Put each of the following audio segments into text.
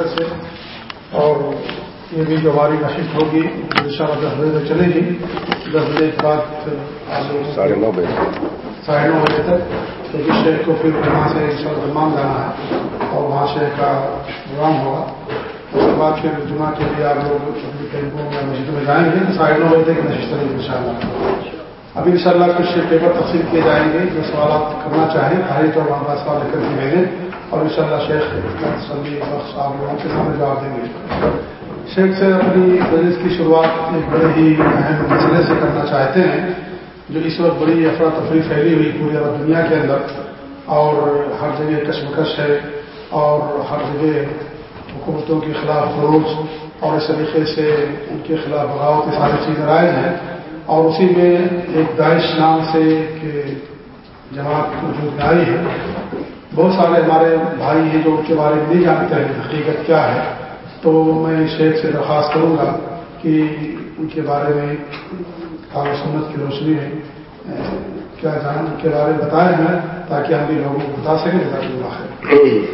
مقصد سے۔ اور یہ بھی جو ہماری نشست ہوگی ان شاء اللہ دس بجے تک چلے گی۔ دس بجے کے بعد ساڑھے نو بجے۔ ساڑھے نو بجے تک۔ کیونکہ شیخ کو پھر وہاں سے ان شاء اللہ مان جانا ہے اور وہاں شیخ کا پروگرام ہوگا۔ اس کے بعد پھر جمعہ کے لیے آپ لوگ اپنی کیمپوں میں مسجد میں جائیں گے۔ ساڑھے نو بجے تک نشست رہے گی ان شاء اللہ۔ ابھی ان شاء اللہ کچھ پیپر تقسیم کیے جائیں گے جو سوالات کرنا چاہیں خالی طور پاس سوال لے کر کے بھیجیں۔ اور ان شاء اللہ شیخ تسلی بخش آپ لوگوں کے سامنے جواب دیں گے۔ شیخ سے اپنی مجلس کی شروعات ایک بڑے ہی اہم مسئلے سے کرنا چاہتے ہیں، جو اس وقت بڑی افراتفری پھیلی ہوئی پوری عرب دنیا کے اندر، اور ہر جگہ کشمکش ہے، اور ہر جگہ حکومتوں کے خلاف فروغ اور اس طریقے سے ان کے خلاف بغاوت کی ساری چیزیں رائج ہیں۔ اور اسی میں ایک داعش نام سے ایک جماعت وجود آئی ہے۔ بہت سارے ہمارے بھائی ہیں جو ان کے بارے میں نہیں جانتے ہیں حقیقت کیا ہے۔ تو میں شیخ سے درخواست کروں گا کہ ان کے بارے میں کال سنت کی روشنی میں کیا جان، ان کے بارے میں بتائیں ہیں تاکہ ہم بھی لوگوں کو بتا سکیں تاکہ اللہ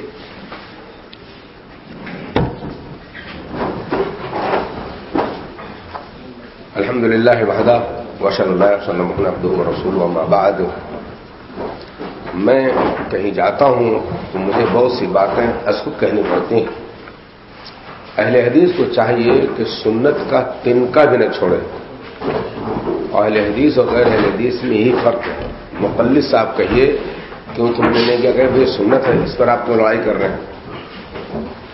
الحمد للہ وحدہ وشل اللہ وسلم رسول بعد۔ میں کہیں جاتا ہوں تو مجھے بہت سی باتیں اسخود کہنی پڑتی ہیں۔ اہل حدیث کو چاہیے کہ سنت کا تنکا بھی نہ چھوڑے۔ اور اہل حدیث اور غیر اہل حدیث میں ہی فرق ہے۔ مقلد صاحب کہیے کیوں تم نے نہیں کیا کہ سنت ہے، اس پر آپ کو لڑائی کر رہے ہیں۔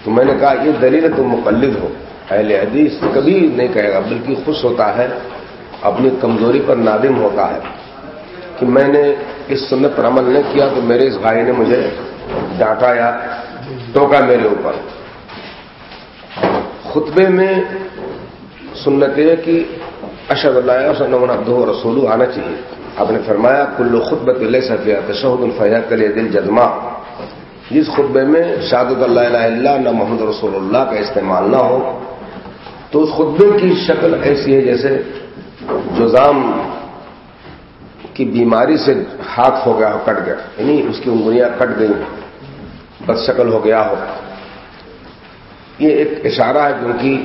تو میں نے کہا، یہ دلیل تم مقلد ہو۔ اہل حدیث کبھی نہیں کہے گا، بلکہ خوش ہوتا ہے، اپنی کمزوری پر نادم ہوتا ہے۔ کہ میں نے اس سنت پر عمل نہیں کیا تو میرے اس بھائی نے مجھے ڈانٹا یا ٹوکا میرے اوپر۔ خطبے میں سنت ہے کہ اشد اللہ وسلم عبدہ رسول آنا چاہیے۔ آپ نے فرمایا، کلو خطبت اللہ صفیہ تشہد الفیہ کل دل جزما جس خطبے میں شادت اللہ الہ اللہ، نہ محمد رسول اللہ کا استعمال نہ ہو، تو اس خطبے کی شکل ایسی ہے جیسے جزام کی بیماری سے ہاتھ ہو گیا ہو، کٹ گیا۔ یعنی اس کی انگلیاں کٹ گئی بد شکل ہو گیا ہو۔ یہ ایک اشارہ ہے کیونکہ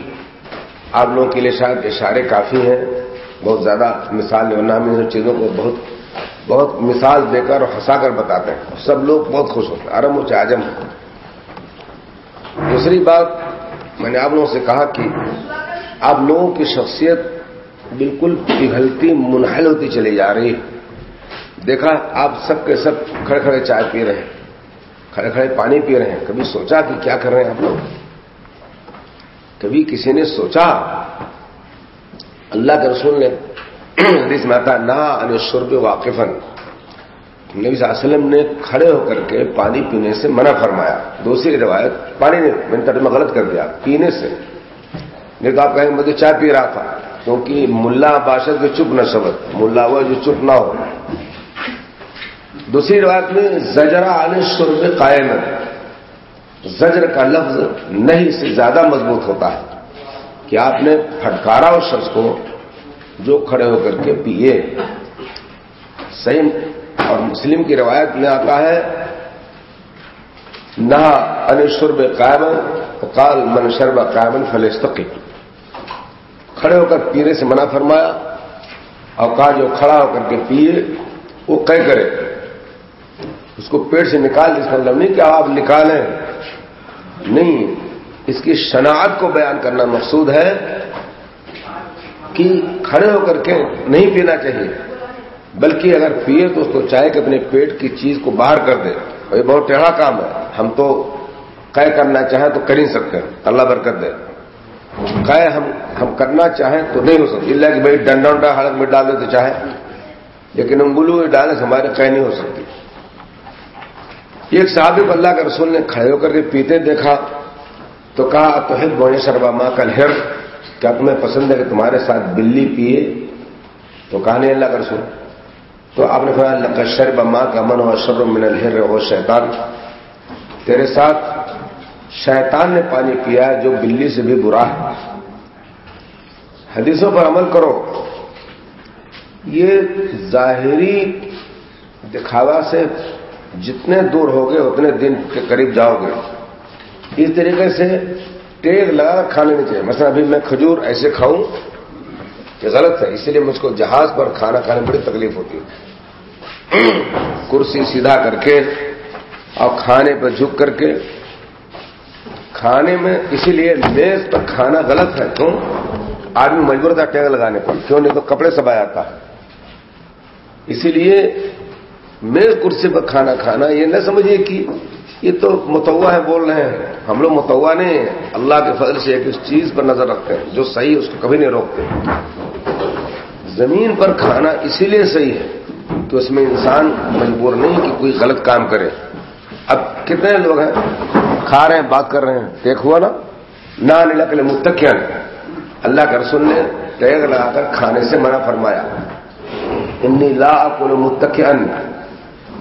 آپ لوگوں کے لیے شاید اشارے کافی ہیں۔ بہت زیادہ مثال ہم ان چیزوں کو بہت بہت مثال دے کر اور ہنسا کر بتاتے ہیں۔ سب لوگ بہت خوش ہوتے ہیں۔ ارم و چاجم۔ دوسری بات، میں نے آپ لوگوں سے کہا کہ آپ لوگوں کی شخصیت بالکل پگھلتی، منحل ہوتی چلی جا رہی ہے۔ دیکھا آپ سب کے سب کھڑے کھڑے چائے پی رہے ہیں، کھڑے کھڑے پانی پی رہے ہیں۔ کبھی سوچا کہ کیا کر رہے ہیں آپ لوگ؟ کبھی کسی نے سوچا، اللہ کے رسول نے حدیث میں آتا نہ انشرب واقفن نبی صلی اللہ علیہ وسلم نے کھڑے ہو کر کے پانی پینے سے منع فرمایا۔ دوسری روایت، پانی نے میں نے ترجمہ غلط کر دیا، پینے سے۔ نہیں تو آپ کہیں مجھے چائے پی رہا تھا، کیونکہ ملا باشد کے چپ نہ شبد ملا ہوا جو چپ نہ ہو۔ دوسری روایت میں زجرا علی شرب قائم زجر کا لفظ نہیں سے زیادہ مضبوط ہوتا ہے کہ آپ نے پھٹکارا اس شخص کو جو کھڑے ہو کر کے پیے۔ صحیح اور مسلم کی روایت میں آتا ہے نہ انشرب قائم قال من شرب قائمن فلستقی کھڑے ہو کر پینے سے منع فرمایا اور کہا جو کھڑا ہو کر کے پیے، وہ کہیں کرے۔ اس کو پیٹ سے نکال اس کا مطلب نہیں کہ آپ نکالیں۔ نہیں، اس کی شناخت کو بیان کرنا مقصود ہے کہ کھڑے ہو کر کے نہیں پینا چاہیے، بلکہ اگر پیے تو اس کو چاہے کہ اپنے پیٹ کی چیز کو باہر کر دے۔ اور یہ بہت ٹیڑھا کام ہے۔ ہم تو قے کرنا چاہیں تو کر ہی سکتے۔ ہیں اللہ برکت دے۔ قے ہم ہم کرنا چاہیں تو نہیں ہو سکتی اللہ کہ بھائی ڈنڈا ونڈا حلق میں ڈال دے تو چاہے لیکن انگلو ڈالنے سے ہمارے قے نہیں ہو سکتی ایک صحابی کو اللہ کے رسول نے کھڑے ہو کر کے پیتے دیکھا، تو کہا تو ہند بونے شربا ماں کل ہر کیا تمہیں پسند ہے کہ تمہارے ساتھ بلی پیے تو کہا، نہیں، اللہ کا رسول. تو آپ نے کہا اللہ کا شرب ماں کا من ہو شرب من الہر ہو شیطان۔ تیرے ساتھ شیطان نے پانی پیا ہے، جو بلی سے بھی برا ہے۔ حدیثوں پر عمل کرو۔ یہ ظاہری دکھاوا سے جتنے دور ہوگے اتنے دن کے قریب جاؤ گے۔ اس طریقے سے ٹیگ لگا کر کھانے نہیں چاہیے۔ مثلا ابھی میں کھجور ایسے کھاؤں یہ غلط ہے اسی لیے مجھ کو جہاز پر کھانا کھانے میں بڑی تکلیف ہوتی ہے۔ کرسی سیدھا کر کے اور کھانے پر جھک کر کے۔ کھانے میں اسی لیے میز پر کھانا غلط ہے۔ کیوں؟ آدمی مجبور تھا ٹیگ لگانے پر۔ کیوں؟ نہیں تو کپڑے سب آتا ہے۔ اسی لیے میز کرسی پر کھانا کھانا، یہ نہ سمجھیے کہ یہ تو متوا ہے، بول رہے ہیں۔ ہم لوگ متوا نہیں اللہ کے فضل سے ایک اس چیز پر نظر رکھتے ہیں، جو صحیح ہے، اس کو کبھی نہیں روکتے۔ زمین پر کھانا اسی لیے صحیح ہے کہ اس میں انسان مجبور نہیں کہ کوئی غلط کام کرے۔ اب کتنے لوگ ہیں، کھا رہے ہیں، بات کر رہے ہیں، دیکھ ہوا نا؟ نان نقل متقین اللہ کے رسول نے ٹیگ لگا کر کھانے سے منع فرمایا۔ انی لا اکل متقین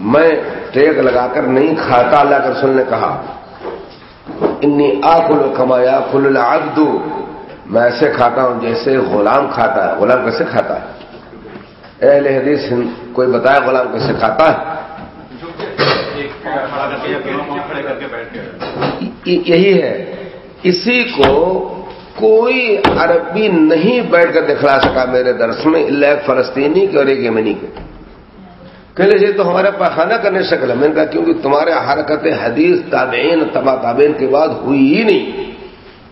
میں ٹیگ لگا کر نہیں کھاتا، اللہ کے رسول نے کہا، انی آکل کمایا کل العبد. میں ایسے کھاتا ہوں جیسے غلام کھاتا ہے۔ غلام کیسے کھاتا ہے؟ اہل حدیث کوئی بتایا غلام کیسے کھاتا ہے؟ یہی ہے۔ اسی کو کوئی عربی نہیں بیٹھ کر دکھلا سکا میرے درس میں، اللہ ایک فلسطینی کے اور ایک یمنی کے کہنے یہ تو ہمارے پاخانہ کرنے شکل ہے۔ میں نے کہا کیونکہ تمہارے حرکت حدیث تابعین تبا تابعین کے بعد ہوئی ہی نہیں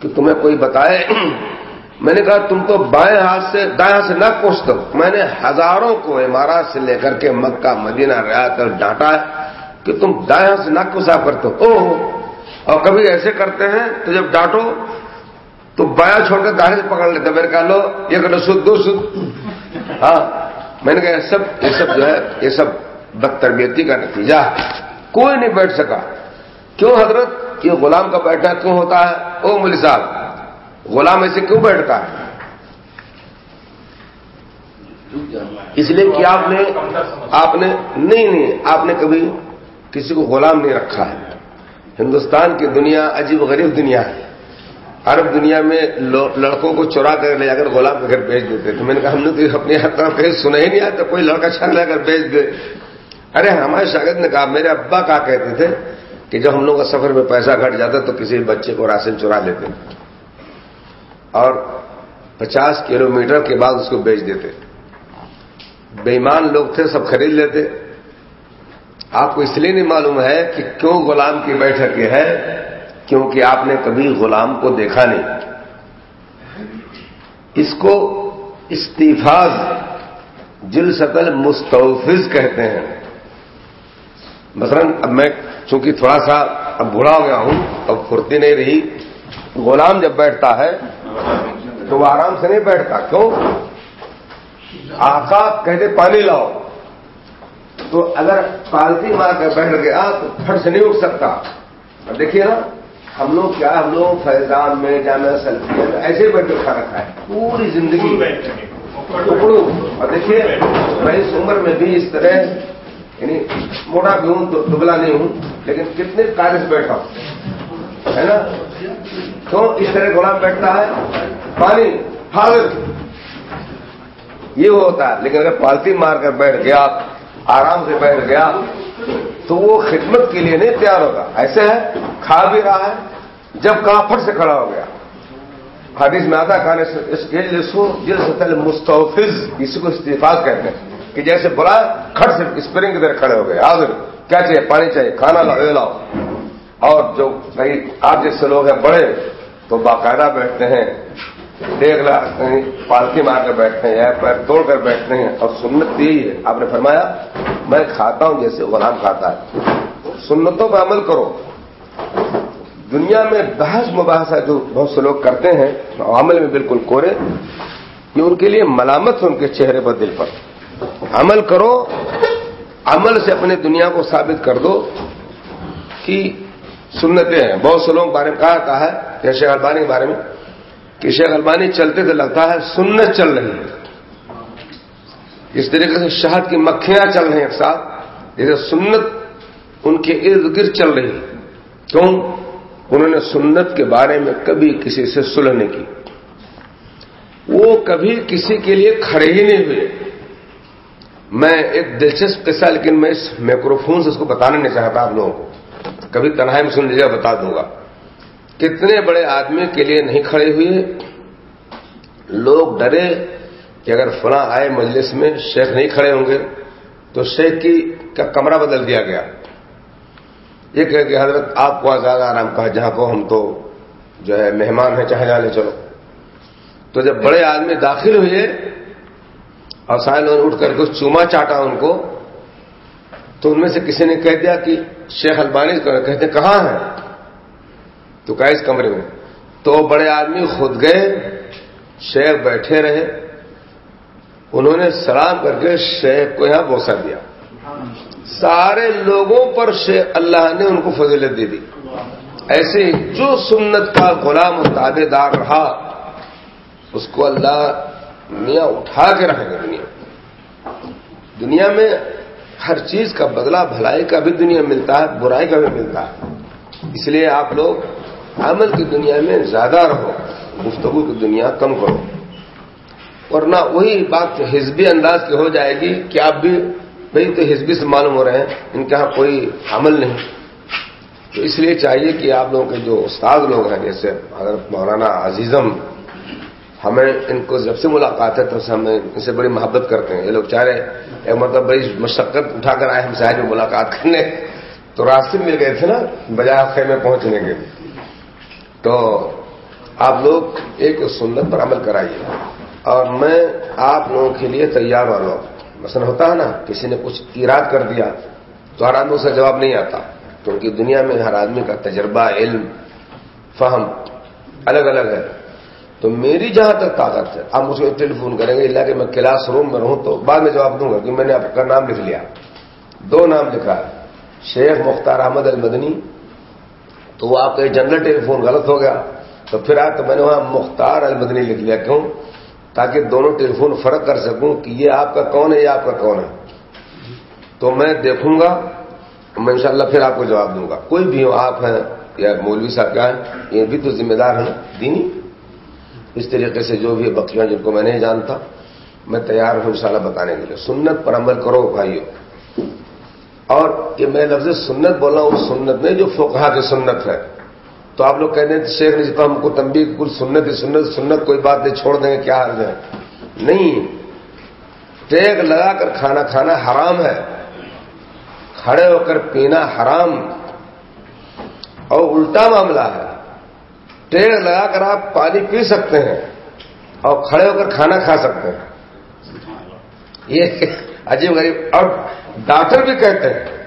کہ تمہیں کوئی بتائے۔ میں نے کہا تم تو بائیں ہاتھ سے، دائیں ہاتھ سے نہ کوش دو میں نے ہزاروں کو عمارات سے لے کر کے مکہ، مدینہ ریا کر ڈانٹا ہے کہ تم دائیں ہاتھ سے نہ کوسا کرتے ہو۔ اور کبھی ایسے کرتے ہیں تو جب ڈانٹو تو بایا چھوڑ کر دائیں سے پکڑ لیتے میں نے کہا لو، یہ کرو سود دو سود ہاں۔ میں نے کہا، یہ سب یہ سب جو ہے، یہ سب بدتربیتی کا نتیجہ کوئی نہیں بیٹھ سکا۔ کیوں حضرت؟ یہ غلام کا بیٹھا کیوں ہوتا ہے؟ او ملی صاحب، غلام ایسے کیوں بیٹھتا ہے؟ اس لیے کہ آپ نے آپ نے نہیں نہیں، آپ نے کبھی کسی کو غلام نہیں رکھا ہے۔ ہندوستان کی دنیا عجیب غریب دنیا ہے۔ عرب دنیا میں لڑکوں کو چورا کر لے جا کر غلام کے گھر بھیج دیتے۔ تھے میں نے کہا، ہم نے تو اپنے ہاتھ کہیں سنا ہی نہیں آتا کوئی لڑکا چھن لے کر بھیج دے۔ ارے، ہمارے شاگرد نے کہا، میرے ابا کہا کہتے تھے کہ جب ہم لوگ کا سفر میں پیسہ گھٹ جاتا تو کسی بچے کو راشن چرا لیتے۔ اور پچاس کلو میٹر کے بعد اس کو بیچ دیتے۔ بےمان لوگ تھے، سب خرید لیتے۔ آپ کو اس لیے نہیں معلوم ہے کہ کیوں غلام کی بیٹھک یہ ہے کیونکہ آپ نے کبھی غلام کو دیکھا نہیں۔ اس کو استفاظ جل شکل مستوفز کہتے ہیں۔ مثلا اب میں چونکہ تھوڑا سا اب بوڑھا ہو گیا ہوں، اب پھرتی نہیں رہی۔ غلام جب بیٹھتا ہے، تو وہ آرام سے نہیں بیٹھتا۔ کیوں؟ آقا کہتے پانی لاؤ۔ تو اگر پالتی مار کر بیٹھ گیا تو پھٹ سے نہیں اٹھ سکتا۔ دیکھیے نا۔ ہم لوگ کیا ہم لوگ فیضان میں جامع سلفی میں ایسے بیٹھ کے کھا رکھا ہے۔ پوری زندگی۔ ٹکڑوں۔ اور دیکھیے میں اس عمر میں بھی اس طرح یعنی موٹا بھی ہوں تو دبلا نہیں ہوں لیکن کتنے کارے سے بیٹھا ہوں ہے نا؟ تو اس طرح غلام بیٹھتا ہے پانی حاضر یہ ہوتا ہے لیکن اگر پالتی مار کر بیٹھ گیا آرام سے بیٹھ گیا تو وہ خدمت کے لیے نہیں تیار ہوگا۔ ایسے ہے کھا بھی رہا ہے جب کہاں پھٹ سے کھڑا ہو گیا۔ حدیث میں آتا کھانے جل سے مستحفظ اسی کو استفاق کہتے ہیں۔ کہ جیسے بلا کھڑ سے اسپرنگ کی طرح کھڑے ہو گئے۔ حاضر، کیا چاہیے؟ پانی چاہیے، کھانا لاؤ لاؤ۔ اور جو کہیں آپ جیسے لوگ ہیں بڑے، تو باقاعدہ بیٹھتے ہیں۔ دیکھ لا پالکی مار کر بیٹھتے ہیں، یا پیر توڑ کر بیٹھتے ہیں۔ اور سنت یہی ہے۔ آپ نے فرمایا، میں کھاتا ہوں جیسے غلام کھاتا ہے۔ سنتوں پہ عمل کرو۔ دنیا میں بحث مباحثہ جو بہت سے لوگ کرتے ہیں، عمل میں بالکل کورے، یہ ان کے لیے ملامت ہے ان کے چہرے پر، دل پر۔ عمل کرو، عمل سے اپنے دنیا کو ثابت کر دو کہ سنتیں ہیں۔ بہت سے لوگ بارے میں کہا کہا ہے شیخ البانی کے بارے میں، کہ شیخ البانی چلتے تھے لگتا ہے سنت چل رہی ہے۔ اس طریقے سے شہد کی مکھیاں چل رہی ہیں ایک ساتھ، جیسے سنت ان کے ارد گرد چل رہی ہے۔ کیوں؟ انہوں نے سنت کے بارے میں کبھی کسی سے سلح نہیں کی۔ وہ کبھی کسی کے لیے کھڑے ہی نہیں ہوئے۔ میں ایک دلچسپ قصہ، لیکن میں اس مائکروفون سے اس کو بتانا نہیں چاہتا آپ لوگوں کو۔ کبھی تنہائی میں سن لیجیے بتا دوں گا۔ کتنے بڑے آدمی کے لیے نہیں کھڑے ہوئے؟ لوگ ڈرے کہ اگر فلاں آئے مجلس میں، شیخ نہیں کھڑے ہوں گے تو شیخ کی کا کمرہ بدل دیا گیا۔ یہ کہہ کہ حضرت آپ کو زیادہ آرام کہا، جہاں کو ہم تو جو ہے مہمان ہیں، چاہے جانے چلو۔ تو جب بڑے آدمی داخل ہوئے اور سائل اٹھ کر کے چوما چاٹا ان کو، تو ان میں سے کسی نے کہہ دیا کہ شیخ البانی کہتے کہاں ہیں؟ تو کہا، اس کمرے میں۔ تو بڑے آدمی خود گئے، شیخ بیٹھے رہے۔ انہوں نے سلام کر کے شیخ کو یہاں بوسا دیا۔ سارے لوگوں پر شیخ اللہ نے ان کو فضیلت دے دی۔ ایسے جو سنت کا غلام تابے دار رہا، اس کو اللہ میاں اٹھا کے رکھے گا دنیا۔ دنیا میں ہر چیز کا بدلہ، بھلائی کا بھی دنیا ملتا ہے، برائی کا بھی ملتا ہے۔ اس لیے آپ لوگ عمل کی دنیا میں زیادہ رہو، گفتگو کی دنیا کم کرو۔ ورنہ وہی بات حزبی انداز کی ہو جائے گی کہ آپ بھی بھائی تو حزبی سے معلوم ہو رہے ہیں، ان کے یہاں کوئی عمل نہیں۔ تو اس لیے چاہیے کہ آپ لوگوں کے جو استاد لوگ ہیں، جیسے حضرت مولانا عزیزم، ہمیں ان کو جب سے ملاقات ہے تو ہم ان سے بڑی محبت کرتے ہیں۔ یہ لوگ چاہ رہے ایک مطلب بڑی مشقت اٹھا کر آئے ہم شاید میں ملاقات کرنے۔ تو راستے مل گئے تھے نا، بجائے خیمے پہنچنے کے۔ تو آپ لوگ ایک سنت پر عمل کرائیے۔ اور میں آپ لوگوں کے لیے تیار والوں مثلا ہوتا ہے نا، کسی نے کچھ ایراد کر دیا تو ہر آدمی سے جواب نہیں آتا۔ کیونکہ دنیا میں ہر آدمی کا تجربہ، علم، فہم الگ الگ ہے۔ تو میری جہاں تک طاقت ہے، آپ مجھے ٹیلی فون کریں گے، اللہ کہ میں کلاس روم میں رہوں تو بعد میں جواب دوں گا کہ میں نے آپ کا نام لکھ لیا۔ دو نام لکھا ہے۔ شیخ مختار احمد المدنی، تو وہ آپ کا جنرل ٹیلی فون غلط ہو گیا۔ تو پھر آج تو میں نے وہاں مختار المدنی لکھ لیا۔ کیوں؟ تاکہ دونوں ٹیلی فون فرق کر سکوں کہ یہ آپ کا کون ہے، یہ آپ کا کون ہے۔ تو میں دیکھوں گا، میں انشاءاللہ پھر آپ کو جواب دوں گا۔ کوئی بھی ہو، آپ ہیں یا مولوی صاحب کیا ہے یہ بھی تو ذمہ دار ہیں، دینی۔ اس طریقے سے جو بھی بکیاں جن کو میں نہیں جانتا، میں تیار ہوں انشاءاللہ بتانے کے لیے۔ سنت پر عمل کرو بھائیو۔ اور یہ میں لفظ سنت بول رہا ہوں سنت نہیں جو فوکہ کی سنت ہے تو آپ لوگ کہتے ہیں شیخ نے ہم کو تمبی کل سنت سنت سنت، کوئی بات نہیں، چھوڑ دیں گے، کیا حرض ہے؟ نہیں۔ ٹیک لگا کر کھانا کھانا حرام ہے۔ کھڑے ہو کر پینا حرام۔ اور الٹا معاملہ ہے۔ ٹیڑ لگا کر آپ پانی پی سکتے ہیں اور کھڑے ہو کر کھانا کھا سکتے ہیں۔ یہ عجیب غریب۔ اور ڈاکٹر بھی کہتے ہیں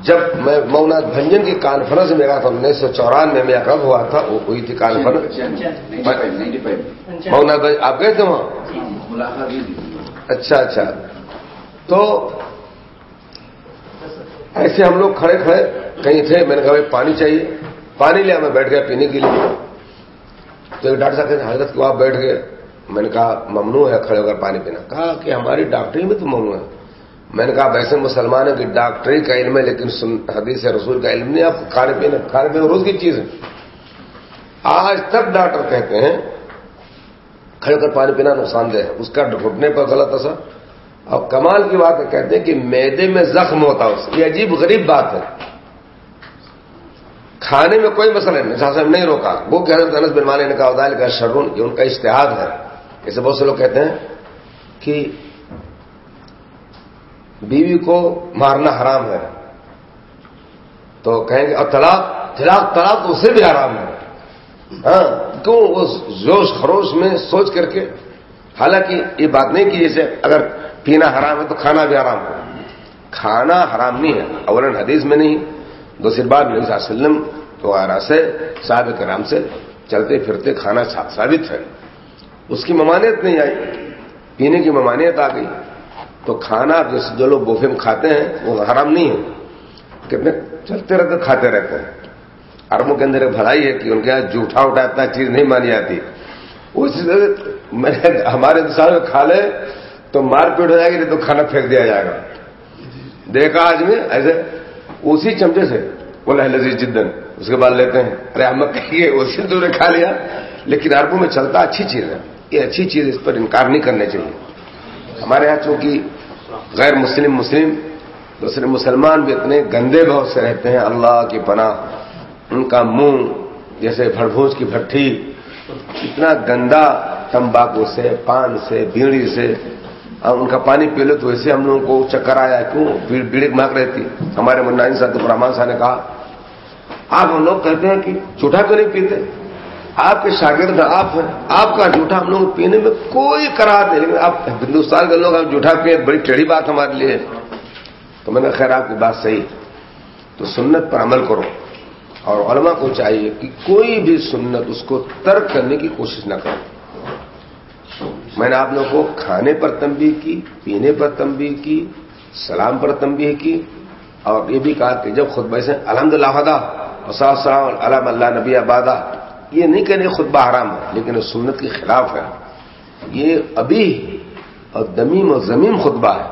جب میں مونا بھنجن کی کانفرنس میں گیا تھا انیس سو چورانوے میں کب ہوا تھا وہ ہوئی تھی کانفرنس مونا آپ گئے تھے وہاں اچھا اچھا تو ایسے ہم لوگ کھڑے کھڑے کہیں تھے میں نے کہا بھائی پانی چاہیے پانی لیا میں بیٹھ گیا پینے کے لیے تو ایک ڈاکٹر صاحب کہتے حضرت کو آپ بیٹھ گئے میں نے کہا ممنوع ہے کھڑے ہو کر پانی پینا کہا کہ ہماری ڈاکٹری میں تو ممنوع ہے میں نے کہا ویسے مسلمان ہے کہ ڈاکٹری کا علم ہے لیکن حدیث رسول کا علم نہیں، آپ کھانے پینے کھانے پینے روز کی چیز ہے۔ آج تک ڈاکٹر کہتے ہیں، کھڑے کر پانی پینا نقصان دہ ہے، اس کا گھٹنے پر غلط اثر۔ اور کمال کی بات ہے، کہتے ہیں کہ میدے میں زخم ہوتا ہے یہ عجیب غریب بات ہے۔ کھانے میں کوئی مسئلہ نہیں صاحب نہیں روکا۔ وہ کہ حضرت انس بن مالک نے کہا ادال کا شرون، یہ ان کا اشتہاد ہے۔ ایسے بہت سے لوگ کہتے ہیں کہ بیوی کو مارنا حرام ہے۔ تو کہیں گے اور طلاق طلاق طلاق تو اسے بھی حرام ہے۔ ہاں کیوں اس جوش خروش میں سوچ کر کے، حالانکہ یہ بات نہیں کہ جیسے اگر پینا حرام ہے تو کھانا بھی حرام ہے۔ کھانا حرام نہیں ہے اول حدیث میں نہیں۔ دوسری بات نبی صلی اللہ علیہ وسلم وغیرہ سے صاحب کرام سے چلتے پھرتے کھانا ثابت ہے۔ اس کی ممانعت نہیں آئی۔ پینے کی ممانعت آ گئی۔ تو کھانا جیسے جو لوگ بوفے میں کھاتے ہیں، وہ حرام نہیں ہے۔ کتنے چلتے رہتے، کھاتے رہتے ہیں۔ اربوں کے اندر ایک بھلائی ہے کہ ان کے یہاں جھوٹا اٹھا اتنا چیز نہیں مانی جاتی۔ اس میں ہمارے انسان میں کھا لے، تو مار پیٹ ہو جائے گی، نہیں تو کھانا پھینک دیا جائے گا۔ دیکھا آج میں، ایسے اسی چمچے سے وہ لذیذ جدن اس کے بعد لیتے ہیں۔ ارے، ہم کہیے اسی تو نے کھا لیا۔ لیکن اربوں میں چلتا اچھی چیز ہے۔ یہ اچھی چیز اس پر انکار نہیں کرنے چاہیے۔ ہمارے یہاں چونکہ غیر مسلم مسلم، دوسرے مسلمان بھی اتنے گندے بہت سے رہتے ہیں، اللہ کی پناہ، ان کا منہ جیسے بھڑبھوج کی بھٹی اتنا گندا تمباکو سے، پان سے، بیڑی سے ان کا پانی پی لو تو ویسے ہم لوگوں کو چکر آیا، کیوں؟ بیڑی مانگ رہی تھی ہمارے منائن صاحب رحمان صاحب نے کہا آپ ہم لوگ کہتے ہیں کہ جھوٹا کیوں نہیں پیتے آپ کے شاگرد آپ آپ کا جھوٹا ہم لوگ پینے میں کوئی قرار نہیں لیکن آپ ہندوستان کے لوگ، آپ جھوٹا پیے، بڑی ٹیڑھی بات ہمارے لیے۔ تو میں نے خیر، آپ کی بات صحیح تو سنت پر عمل کرو۔ اور علماء کو چاہیے کہ کوئی بھی سنت اس کو ترک کرنے کی کوشش نہ کرو۔ میں نے آپ لوگوں کو کھانے پر تنبیہ کی، پینے پر تنبیہ کی، سلام پر تنبیہ کی۔ اور یہ بھی کہا کہ جب خود سے الحمد للہ علام اللہ نبی آبادہ یہ نہیں کہنے خطبہ حرام ہے، لیکن اس سنت کے خلاف ہے۔ یہ ابھی اور دمیم اور زمین خطبہ ہے۔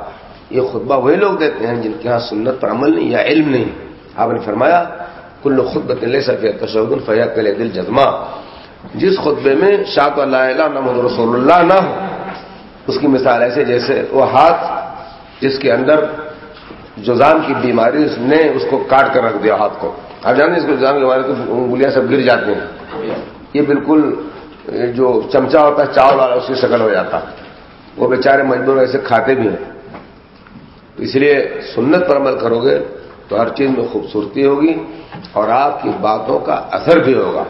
یہ خطبہ وہی لوگ دیتے ہیں جن کے ہاں سنت پر عمل نہیں یا علم نہیں۔ آپ نے فرمایا، کل خطبت لے سکے تشود الفیا کل دل جزما جس خطبے میں شاط اللہ محمد رسول اللہ نہ ہو، اس کی مثال ایسے جیسے وہ ہاتھ جس کے اندر جزام کی بیماری اس نے اس کو کاٹ کر رکھ دیا ہاتھ کو۔ آپ جانتے اس کو جزام کی بیماری کو انگلیاں سب گر جاتی ہیں۔ یہ بالکل جو چمچا ہوتا ہے، چاول والا، اس کی شکل ہو جاتا۔ وہ بیچارے مجبور ایسے کھاتے بھی ہیں۔ اس لیے سنت پر عمل کرو گے تو ہر چیز میں خوبصورتی ہوگی اور آپ کی باتوں کا اثر بھی ہوگا۔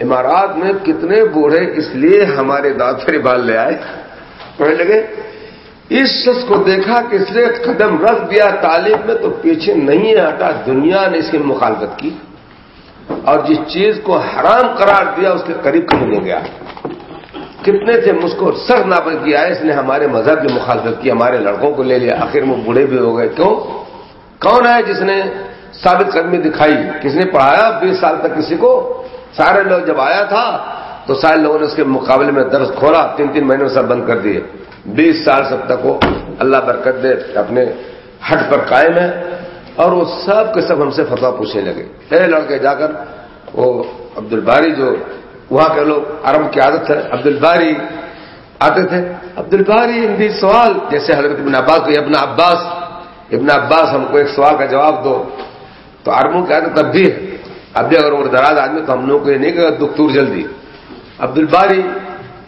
امارات میں کتنے بوڑھے اس لیے ہمارے دانتری بال لے آئے۔ پڑھنے لگے؟ اس شخص کو دیکھا کہ اس نے قدم رکھ دیا، تعلیم میں تو پیچھے نہیں ہٹا دنیا نے اس کی مخالفت کی اور جس چیز کو حرام قرار دیا، اس کے قریب کہیں نہیں گیا۔ کتنے تھے مجھ کو سر ناپل کیا ہے اس نے ہمارے مذہب کی مخالفت کی، ہمارے لڑکوں کو لے لیا، آخر میں بوڑھے بھی ہو گئے۔ کیوں؟ کون ہے جس نے ثابت قدمی دکھائی؟ کس نے پڑھایا بیس سال تک کسی کو؟ سارے لوگ جب آیا تھا تو سارے لوگوں نے اس کے مقابلے میں درس کھولا، تین تین مہینے سب بند کر دیے۔ بیس سال سب تک وہ اللہ برکت دے، اپنے ہٹ پر قائم ہے۔ اور وہ سب کے سب ہم سے فتوا پوچھنے لگے۔ اے لڑکے جا کر، وہ عبد الباری جو وہاں کے لوگ عرب کی عادت ہے عبد الباری آتے تھے۔ عبد الباری ہندی سوال، جیسے حضرت ابن عباس کو ابن عباس ابن عباس ہم کو ایک سوال کا جواب دو۔ تو عربوں کی عادت اب بھی ہے۔ اب بھی اگر وہ دراز آدمی تو ہم لوگ کو یہ نہیں کہ دکھ جلدی۔ عبد الباری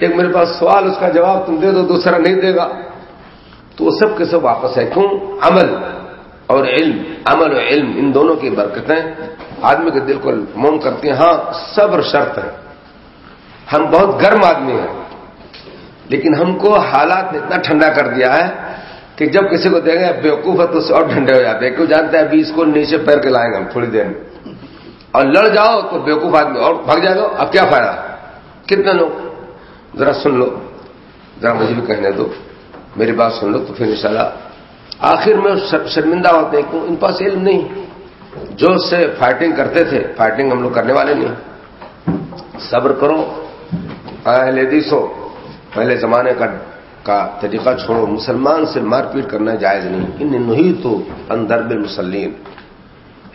ایک میرے پاس سوال، اس کا جواب تم دے دو، دوسرا نہیں دے گا۔ تو وہ سب کے سب واپس ہے کیوں؟ عمل اور علم، عمل و علم، ان دونوں کی برکتیں آدمی کے دل کو موم کرتی ہیں۔ ہاں صبر شرط ہے۔ ہم بہت گرم آدمی ہیں، لیکن ہم کو حالات نے اتنا ٹھنڈا کر دیا ہے کہ جب کسی کو دیں گے، بیوقوف ہے تو اسے اور ٹھنڈے ہو جاتے ہیں۔ کیوں جانتے ہیں؟ ابھی اس کو نیچے پیر کے لائیں گے ہم تھوڑی دیر میں۔ اور لڑ جاؤ تو بیوقوف آدمی اور بھگ جائے گا۔ اب کیا فائدہ؟ کتنے لوگ؟ ذرا سن لو، ذرا مجھے بھی کہنے دو، میری بات سن لو تو پھر انشاءاللہ آخر میں شرمندہ ہوتے ہیں کیوں ان پاس علم نہیں، جو سے فائٹنگ کرتے تھے فائٹنگ ہم لوگ کرنے والے نہیں۔ صبر کرو، اہل حدیثو پہلے زمانے کا کا طریقہ چھوڑو، مسلمان سے مار پیٹ کرنا جائز نہیں۔ ان نہی تو اندر بل مسلم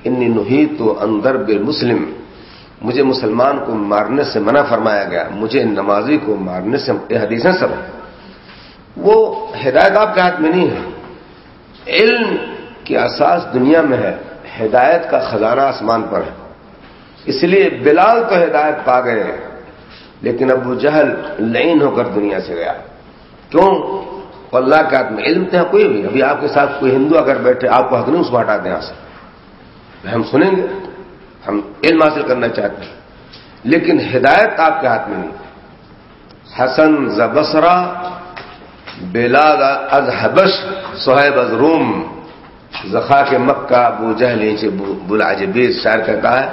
ان نہی تو اندر بل مسلم مجھے مسلمان کو مارنے سے منع فرمایا گیا، مجھے نمازی کو مارنے سے حدیثیں سب وہ ہدایت آپ کے ہاتھ میں نہیں ہے۔ علم کی اساس دنیا میں ہے، ہدایت کا خزانہ آسمان پر ہے۔ اس لیے بلال تو ہدایت پا گئے، لیکن ابو جہل لین ہو کر دنیا سے گیا۔ کیوں؟ اللہ کے آدمی علم تھے کوئی بھی۔ ابھی آپ کے ساتھ کوئی ہندو اگر بیٹھے، آپ کو حق نہیں اس کو ہٹا دیں یہاں سے۔ ہم سنیں گے۔ ہم علم حاصل کرنا چاہتے ہیں۔ لیکن ہدایت آپ کے ہاتھ میں نہیں۔ حسن زبسرا بلاد از حبش سہیب از روم، زخا کے مکہ، ابو جہل بلا جبیر شاعر کہتا ہے۔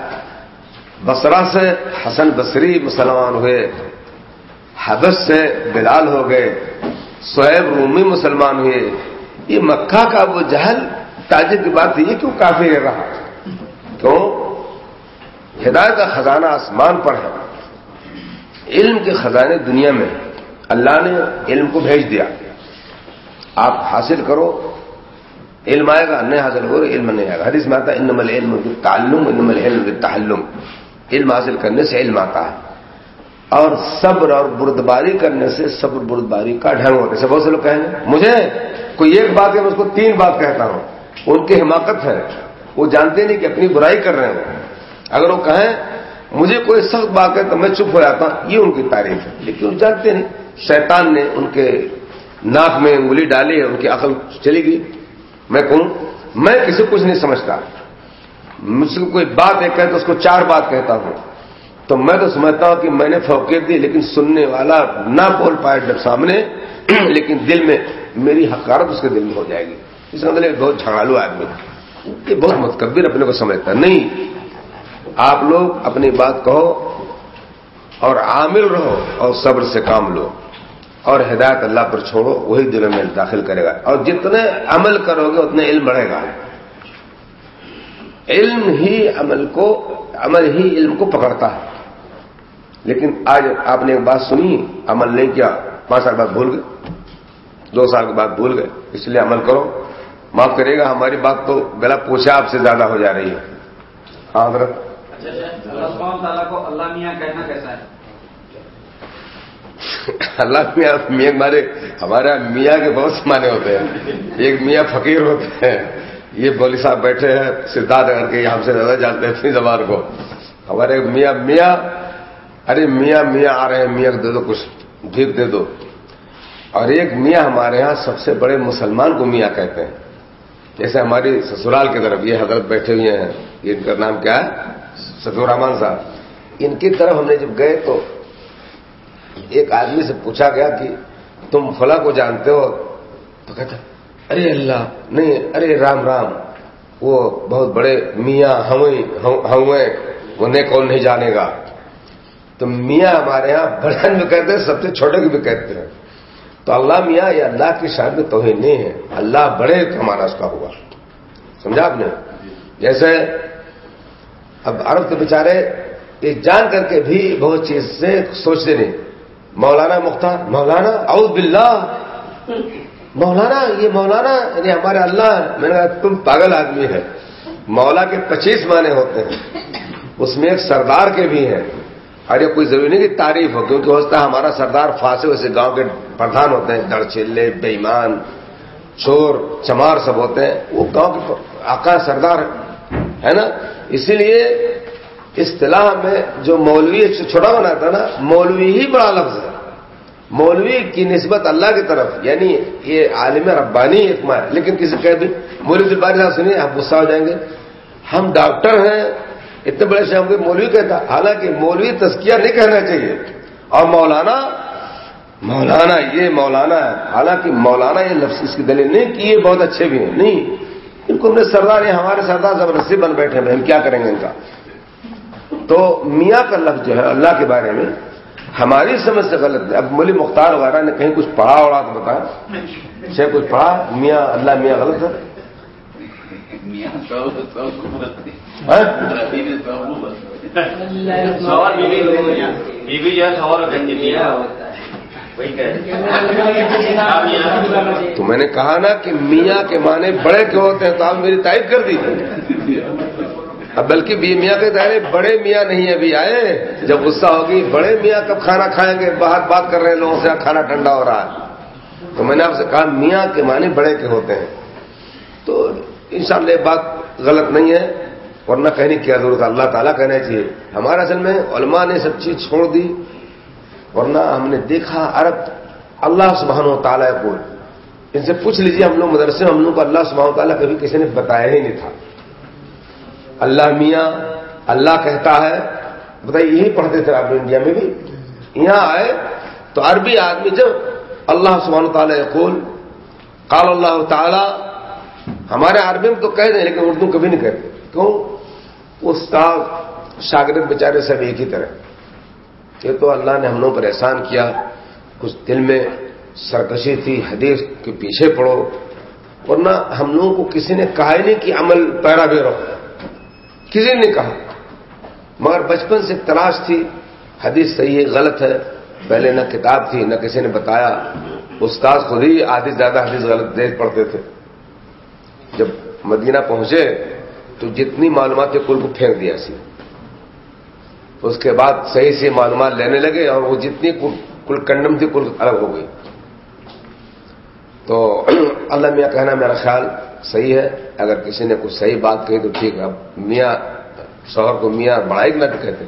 بسرا سے حسن بصری مسلمان ہوئے حبس سے بلال ہو گئے سہیب رومی مسلمان ہوئے۔ یہ مکہ کا ابو جہل تاجر کی بات یہ کیوں کافی رہا؟ کیوں؟ ہدایت کا خزانہ آسمان پر ہے۔ علم کے خزانے دنیا میں اللہ نے علم کو بھیج دیا۔ آپ حاصل کرو۔ علم آئے گا، نہیں حاصل کرو علم نہیں آئے گا۔ حدیث میں آتا ہے انمل علم تعلم انمل علم تعلم علم حاصل کرنے سے علم آتا ہے۔ اور صبر اور بردباری کرنے سے صبر، بردباری کا ڈھنگ ہوتا ہے۔ بہت سے لوگ کہیں گے، مجھے کوئی ایک بات ہے، میں اس کو تین بات کہتا ہوں۔ ان کی حماقت ہے۔ وہ جانتے نہیں کہ اپنی برائی کر رہے ہوں۔ اگر وہ کہیں، مجھے کوئی سخت بات ہے تو میں چپ ہو جاتا ہوں، یہ ان کی تعریف ہے۔ لیکن وہ جانتے نہیں شیطان نے ان کے ناک میں انگلی ڈالی ہے ان کی عقل چلی گئی۔ میں کہوں، میں کسی کچھ نہیں سمجھتا۔ مجھ سے کوئی بات ایک ہے تو اس کو چار بات کہتا ہوں۔ تو میں تو سمجھتا ہوں کہ میں نے فوقیت دی، لیکن سننے والا نہ بول پائے جب سامنے، لیکن دل میں میری حقارت اس کے دل میں ہو جائے گی۔ اس مطلب بہت جھگڑالو آدمی یہ بہت متکبر اپنے کو سمجھتا نہیں آپ لوگ اپنی بات کہو اور عامل رہو اور صبر سے کام لو اور ہدایت اللہ پر چھوڑو، وہی دلوں میں داخل کرے گا۔ اور جتنے عمل کرو گے، اتنے علم بڑھے گا۔ علم ہی عمل کو، عمل ہی علم کو پکڑتا ہے۔ لیکن آج آپ نے ایک بات سنی، عمل نہیں کیا، پانچ سال بعد بھول گئے۔ دو سال کے بعد بھول گئے۔ اس لیے عمل کرو۔ معاف کرے گا، ہماری بات تو گلا پوچھا آپ سے زیادہ ہو جا رہی ہے۔ حضرت۔ اللہ کو اللہ میاں کہنا کیسا ہے؟ اللہ میاں میاں ہمارے ہمارے میاں کے بہت معنی ہوتے ہیں۔ ایک میاں فقیر ہوتے ہیں۔ یہ بولی صاحب بیٹھے ہیں سدھارتھ نگر کے ہم سے زیادہ جانتے ہیں اپنی زبان کو۔ ہمارے میاں میاں، ارے میاں میاں آ رہے ہیں، میاں دے دو کچھ بھیک دے دو۔ اور ایک میاں ہمارے ہاں سب سے بڑے مسلمان کو میاں کہتے ہیں۔ جیسے ہماری سسرال کی طرف یہ حضرت بیٹھے ہوئے ہیں ان کا نام کیا ہے؟ سفی الرحمان صاحب، ان کی طرف ہم نے جب گئے تو ایک آدمی سے پوچھا گیا کہ تم فلاں کو جانتے ہو؟ تو کہتا، ارے اللہ، نہیں، ارے رام رام، وہ بہت بڑے میاں ہوئے انہیں کون نہیں جانے گا؟ تو میاں ہمارے یہاں بڑے بھی کہتے ہیں، سب سے چھوٹے کو بھی کہتے ہیں۔ تو اللہ میاں یہ اللہ کی شان میں توہین نہیں ہے، اللہ بڑے کمانا اس کا ہوا۔ سمجھا آپ نے؟ جیسے اب عرب کے بیچارے یہ جان کر کے بھی بہت چیز سے سوچتے نہیں۔ مولانا مختار، مولانا، اعوذ باللہ۔ مولانا، یہ مولانا یعنی ہمارے اللہ، میں نے کہا تم پاگل آدمی ہے مولا کے پچیس معنی ہوتے ہیں۔ اس میں ایک سردار کے بھی ہیں۔ اور یہ کوئی ضروری نہیں کہ تعریف ہو، کیونکہ ہوتا ہے ہمارا سردار فاسے ویسے گاؤں کے پردھان ہوتے ہیں۔ دڑ چلے بےمان چور، چمار سب ہوتے ہیں۔ وہ گاؤں کے آقا سردار ہے نا؟ اسی لیے اصطلاح میں جو مولوی چھوٹا بناتا نا، مولوی ہی بڑا لفظ ہے۔ مولوی کی نسبت اللہ کی طرف یعنی یہ عالم ربانی ایک ہے لیکن کسی کہ بھی، مولوی دلباری صاحب سنیے، آپ غصہ ہو جائیں گے۔ ہم ڈاکٹر ہیں، اتنے بڑے سے ہم کو مولوی کہتا۔ حالانکہ مولوی تسکیہ نہیں کہنا چاہیے۔ اور مولانا مولانا یہ مولانا ہے۔ حالانکہ مولانا یہ لفظ اس کی دلیل نہیں کہ یہ بہت اچھے بھی ہیں۔ نہیں ان کو اپنے سردار یہ ہمارے سردار زبردستی بن بیٹھے ہیں ہم کیا کریں گے ان کا تو میاں کا لفظ جو ہے اللہ کے بارے میں ہماری سمجھ سے غلط ہے اب ملی مختار وغیرہ نے کہیں کچھ پڑھا اڑا تو بتایا سے کچھ پڑھا میاں اللہ میاں غلط ہے تو میں نے کہا نا کہ میاں کے معنی بڑے کے ہوتے ہیں تو آپ میری تائید کر دی اب بلکہ بی میاں کے دائرے بڑے میاں نہیں ابھی آئے۔ جب غصہ ہوگی، بڑے میاں کب کھانا کھائیں گے؟ باہر بات کر رہے ہیں لوگوں سے کھانا ٹھنڈا ہو رہا ہے۔ تو میں نے آپ سے کہا میاں کے معنی بڑے کے ہوتے ہیں؟ تو انشاءاللہ یہ بات غلط نہیں ہے، ورنہ کہنے کی کیا ضرورت ہے؟ اللہ تعالیٰ کہنا چاہیے۔ ہمارے اصل میں علماء نے سب چیز چھوڑ دی۔ ورنہ ہم نے دیکھا عرب، اللہ سبحانہ و تعالیٰ کو۔ ان سے پوچھ لیجیے ہم لوگ مدرسے ہم لوگ کو اللہ سبحانہ و تعالیٰ کبھی کسی نے بتایا ہی نہیں تھا۔ اللہ میاں، اللہ کہتا ہے۔ بتائیے، یہی پڑھتے تھے آپ انڈیا میں بھی؟ یہاں آئے تو عربی آدمی جب اللہ سبحانہ و تعالیٰ قول قال اللہ تعالیٰ، ہمارے عربی میں تو کہہ دیں، لیکن اردو کبھی نہیں کہتے۔ کیوں؟ استاد، شاگرد بیچارے سب ایک ہی طرح۔ یہ تو اللہ نے ہم لوگوں پر احسان کیا۔ کچھ دل میں سرکشی تھی، حدیث کے پیچھے پڑو۔ ورنہ ہم لوگوں کو کسی نے کہا ہی نہیں کہ عمل پیرا بے رہو کسی نے کہا۔ مگر بچپن سے تلاش تھی۔ حدیث صحیح ہے، غلط ہے۔ پہلے نہ کتاب تھی، نہ کسی نے بتایا۔ استاد خود ہی آدھی زیادہ حدیث غلط دیکھ پڑھتے تھے۔ جب مدینہ پہنچے تو جتنی معلومات تھی کل کو پھینک دیا سی۔ اس کے بعد صحیح سے معلومات لینے لگے اور وہ جتنی کل کنڈم تھی کل الگ ہو گئی۔ تو اللہ میاں کہنا میرا خیال صحیح ہے۔ اگر کسی نے کچھ صحیح بات کہی تو ٹھیک ہے۔ اب میاں شوہر کو میاں بڑائی نہ کہتے۔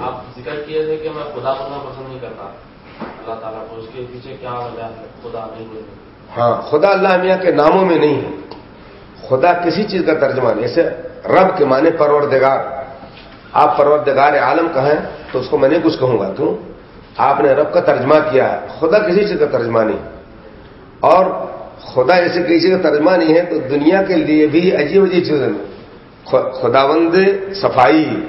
آپ ذکر کیے تھے کہ میں خدا پسند نہیں کرتا۔ اللہ تعالیٰ کو اس کے پیچھے کیا وجہ ہے؟ خدا نہیں بولتے ہاں خدا اللہ میاں کے ناموں میں نہیں ہے۔ خدا کسی چیز کا ترجمہ نہیں جیسے رب کے معنی پروردگار۔ آپ پروردگار عالم کہیں تو اس کو میں نہیں کچھ کہوں گا۔ کیوں؟ آپ نے رب کا ترجمہ کیا ہے، خدا کسی چیز کا ترجمہ نہیں۔ اور خدا ایسے کسی کا ترجمہ نہیں ہے، تو دنیا کے لیے بھی عجیب عجیب چیز خداوند صفائی،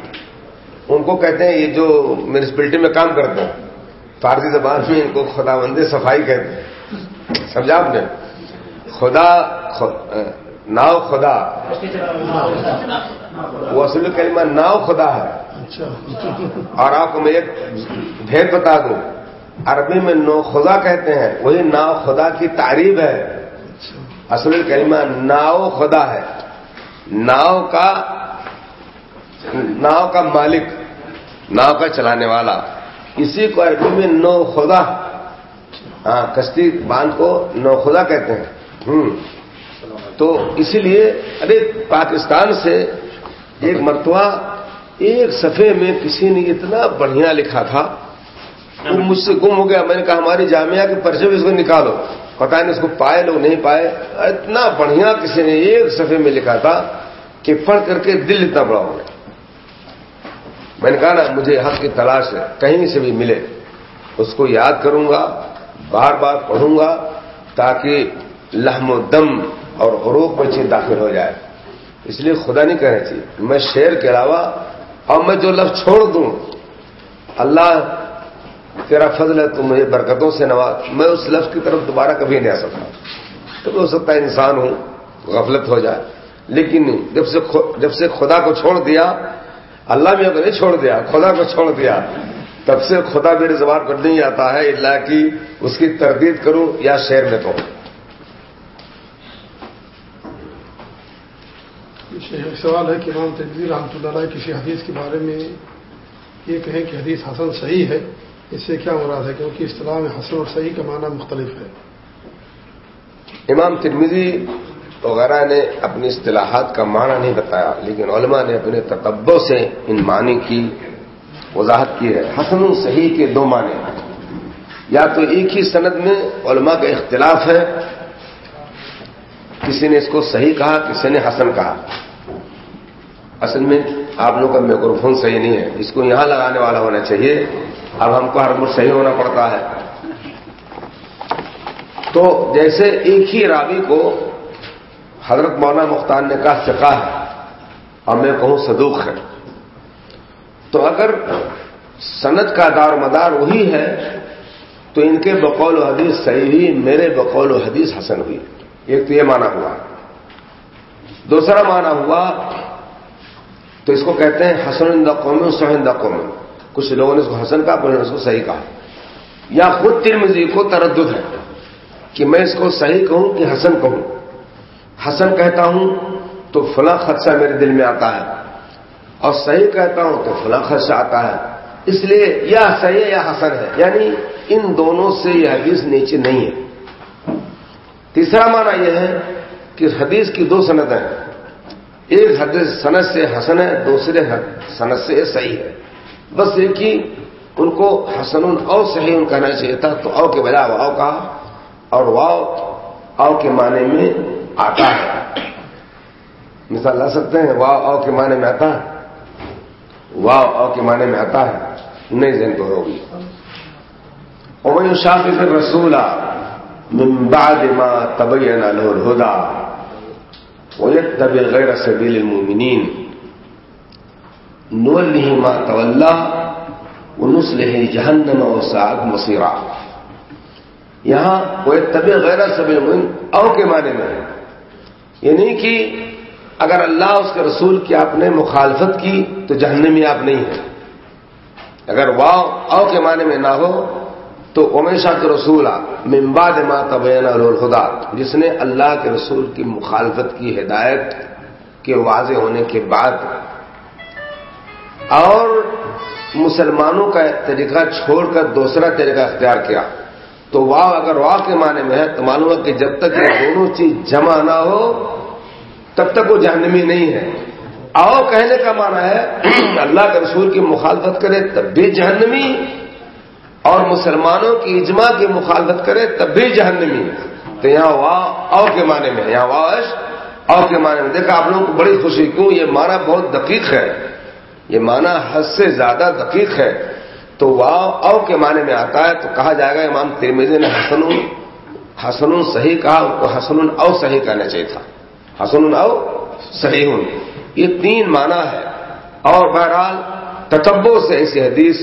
ان کو کہتے ہیں یہ جو میونسپلٹی میں کام کرتے ہیں۔ فارسی زبان میں ان کو خداوند صفائی کہتے ہیں۔ سمجھا آپ نے؟ خدا ناؤ خدا. وہ اصل کلمہ ناؤ خدا ہے. اچھا. اور آپ کو میں ایک بھید بتا دوں. عربی میں نو خدا کہتے ہیں. وہی ناؤ خدا کی تعریف ہے. اصل کلمہ ناؤ خدا ہے. ناؤ کا ناؤ کا مالک ناؤ کا چلانے والا. اسی کو عربی میں نو خدا ہاں کشتی باندھ کو نو خدا کہتے ہیں. ہوں۔ تو اسی لیے ارے پاکستان سے ایک مرتبہ ایک صفحے میں کسی نے اتنا بڑھیا لکھا تھا، وہ مجھ سے گم ہو گیا۔ میں نے کہا ہماری جامعہ کے پرچے بھی اس کو نکالو۔ پتا نہیں اس کو پائے لوگ نہیں پائے۔ اتنا بڑھیا کسی نے ایک صفحے میں لکھا تھا کہ پڑھ کر کے دل اتنا بڑا ہو گیا۔ میں نے کہا، نا، مجھے حق کی تلاش ہے، کہیں سے بھی ملے۔ اس کو یاد کروں گا، بار بار پڑھوں گا تاکہ لہم و دم اور غروب میں چیز داخل ہو جائے۔ اس لیے خدا نہیں کہنا چاہیے میں شعر کے علاوہ اور میں جو لفظ چھوڑ دوں، اللہ تیرا فضل ہے، تو مجھے برکتوں سے نواز۔ میں اس لفظ کی طرف دوبارہ کبھی نہیں آ سکتا۔ تو ہو سکتا ہے انسان ہوں غفلت ہو جائے۔ لیکن جب سے جب سے خدا کو چھوڑ دیا، اللہ بھی اگر نہیں چھوڑ دیا، خدا کو چھوڑ دیا، تب سے خدا میرے زبان پر نہیں آتا ہے، اللہ کی اس کی تردید کروں یا شہر میں کہوں ایک سوال ہے کہ امام تنظیر رحمۃ اللہ علیہ کسی حدیث کے بارے میں یہ کہیں کہ حدیث حسن صحیح ہے، اس سے کیا مراد ہے؟ کیونکہ اصطلاح میں حسن اور صحیح کا معنی مختلف ہے۔ امام ترمیزی وغیرہ نے اپنی اصطلاحات کا معنی نہیں بتایا، لیکن علماء نے اپنے تتبوں سے ان معنی کی وضاحت کی ہے۔ حسن و صحیح کے دو معنی یا تو ایک ہی سند میں علماء کا اختلاف ہے، کسی نے اس کو صحیح کہا، کسی نے حسن کہا۔ اصل میں آپ لوگ کا میکروفون صحیح نہیں ہے۔ اس کو یہاں لگانے والا ہونا چاہیے۔ اب ہم کو ہر مٹ صحیح ہونا پڑتا ہے۔ تو جیسے ایک ہی راوی کو حضرت مولانا مختار نے کہا سکا ہے اور میں کہوں، صدوق ہے۔ تو اگر صنعت کا دار مدار وہی ہے، تو ان کے بقول و حدیث صحیح ہوئی میرے بقول و حدیث حسن ہوئی۔ ایک تو یہ مانا ہوا۔ دوسرا مانا ہوا تو اس کو کہتے ہیں حسن قوم سہند قوم. کچھ لوگوں نے اس کو حسن کہا کچھ نے اس کو صحیح کہا. یا خود ترمزی کو تردد ہے کہ میں اس کو صحیح کہوں کہ حسن کہوں. حسن کہتا ہوں تو فلاں خدشہ میرے دل میں آتا ہے اور صحیح کہتا ہوں تو فلاں خدشہ آتا ہے. اس لیے یا صحیح یا حسن ہے. یعنی ان دونوں سے یہ حدیث نیچے نہیں ہے. تیسرا معنی یہ ہے کہ حدیث کی دو سند ہیں. ایک حدیث صنعت سے حسن ہے، دوسرے صنعت سے صحیح ہے۔ بس ایک ہی ان کو حسن او صحیح ان کہنا چاہیے تھا تو او کے بجائے واؤ کہا اور واؤ او کے معنی میں آتا ہے۔ مثال لا سکتے ہیں، واؤ او کے معنی میں آتا ہے۔ واؤ او کے معنی میں آتا ہے۔ نہیں ذہن تو ہوگی۔ شاف پھر رسولہ بعد ما تبین له ويتبع غير سبيل المؤمنين. نوله ما تولى ونصله جهنم وساعت مصيرا. یہاں وہ طبی غیر سبیل المؤمن او کے معنی میں ہے. یعنی کہ اگر اللہ اس کے رسول کی آپ نے مخالفت کی تو جہنمی آپ نہیں ہے اگر واؤ او کے معنی میں نہ ہو تو امیشا کے رسول ممباد ما تبین خدا جس نے اللہ کے رسول کی مخالفت کی ہدایت کے واضح ہونے کے بعد اور مسلمانوں کا طریقہ چھوڑ کر دوسرا طریقہ اختیار کیا۔ تو واہ اگر واہ کے معنی میں ہے، تو معلوم ہے کہ جب تک یہ دونوں چیز جمع نہ ہو، تب تک وہ جہنمی نہیں ہے۔ آؤ کہنے کا معنی ہے، اللہ کے رسول کی مخالفت کرے، تب بھی جہنمی اور مسلمانوں کی اجماع کی مخالفت کرے تب بھی جہنمی تو یہاں وا او کے معنی میں، یہاں واش او کے معنی میں۔ دیکھا، آپ لوگوں کو بڑی خوشی، کیوں؟ یہ معنی بہت دقیق ہے۔ یہ معنی حد سے زیادہ دقیق ہے۔ تو وا او کے معنی میں آتا ہے تو کہا جائے گا، امام ترمیزی نے حسن حسن صحیح کہا، ان کو حسن او صحیح کہنا چاہیے تھا۔ حسن او صحیح یہ تین معنی ہے اور بہرحال تتبوں سے ایسی حدیث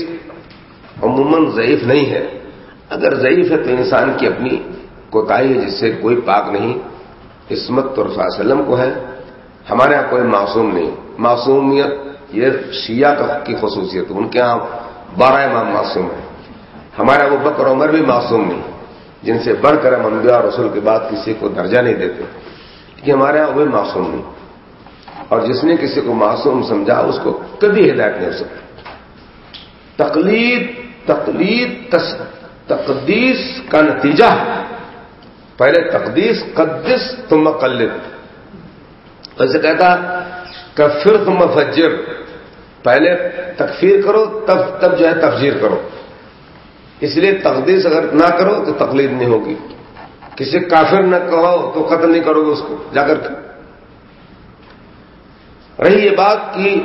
عموماً ضعیف نہیں ہے۔ اگر ضعیف ہے تو انسان کی اپنی کوتاہی ہے، جس سے کوئی پاک نہیں۔ عصمت تو رسول وسلم کو ہے۔ ہمارے یہاں کوئی معصوم نہیں۔ معصومیت یہ شیعہ کی خصوصیت ان کے یہاں بارہ امام معصوم ہیں۔ ہمارے وہ بکر عمر بھی معصوم نہیں۔ جن سے بڑھ کر ہم انبیاء اور رسول کے بعد کسی کو درجہ نہیں دیتے۔ کہ ہمارے یہاں وہ معصوم نہیں۔ اور جس نے کسی کو معصوم سمجھا، اس کو کبھی ہدایت نہیں ہو سکتی۔ تقلید تقلید تقدیس کا نتیجہ پہلے تقدیس قدس تم قلد۔ ایسے کہتا کفر تم فجر۔ پہلے تکفیر کرو، تب تب جو ہے تفجیر کرو۔ اس لیے تقدیس اگر نہ کرو تو تقلید نہیں ہوگی۔ کسی کافر نہ کہو تو قتل نہیں کرو گے اس کو۔ جا کر رہی یہ بات کہ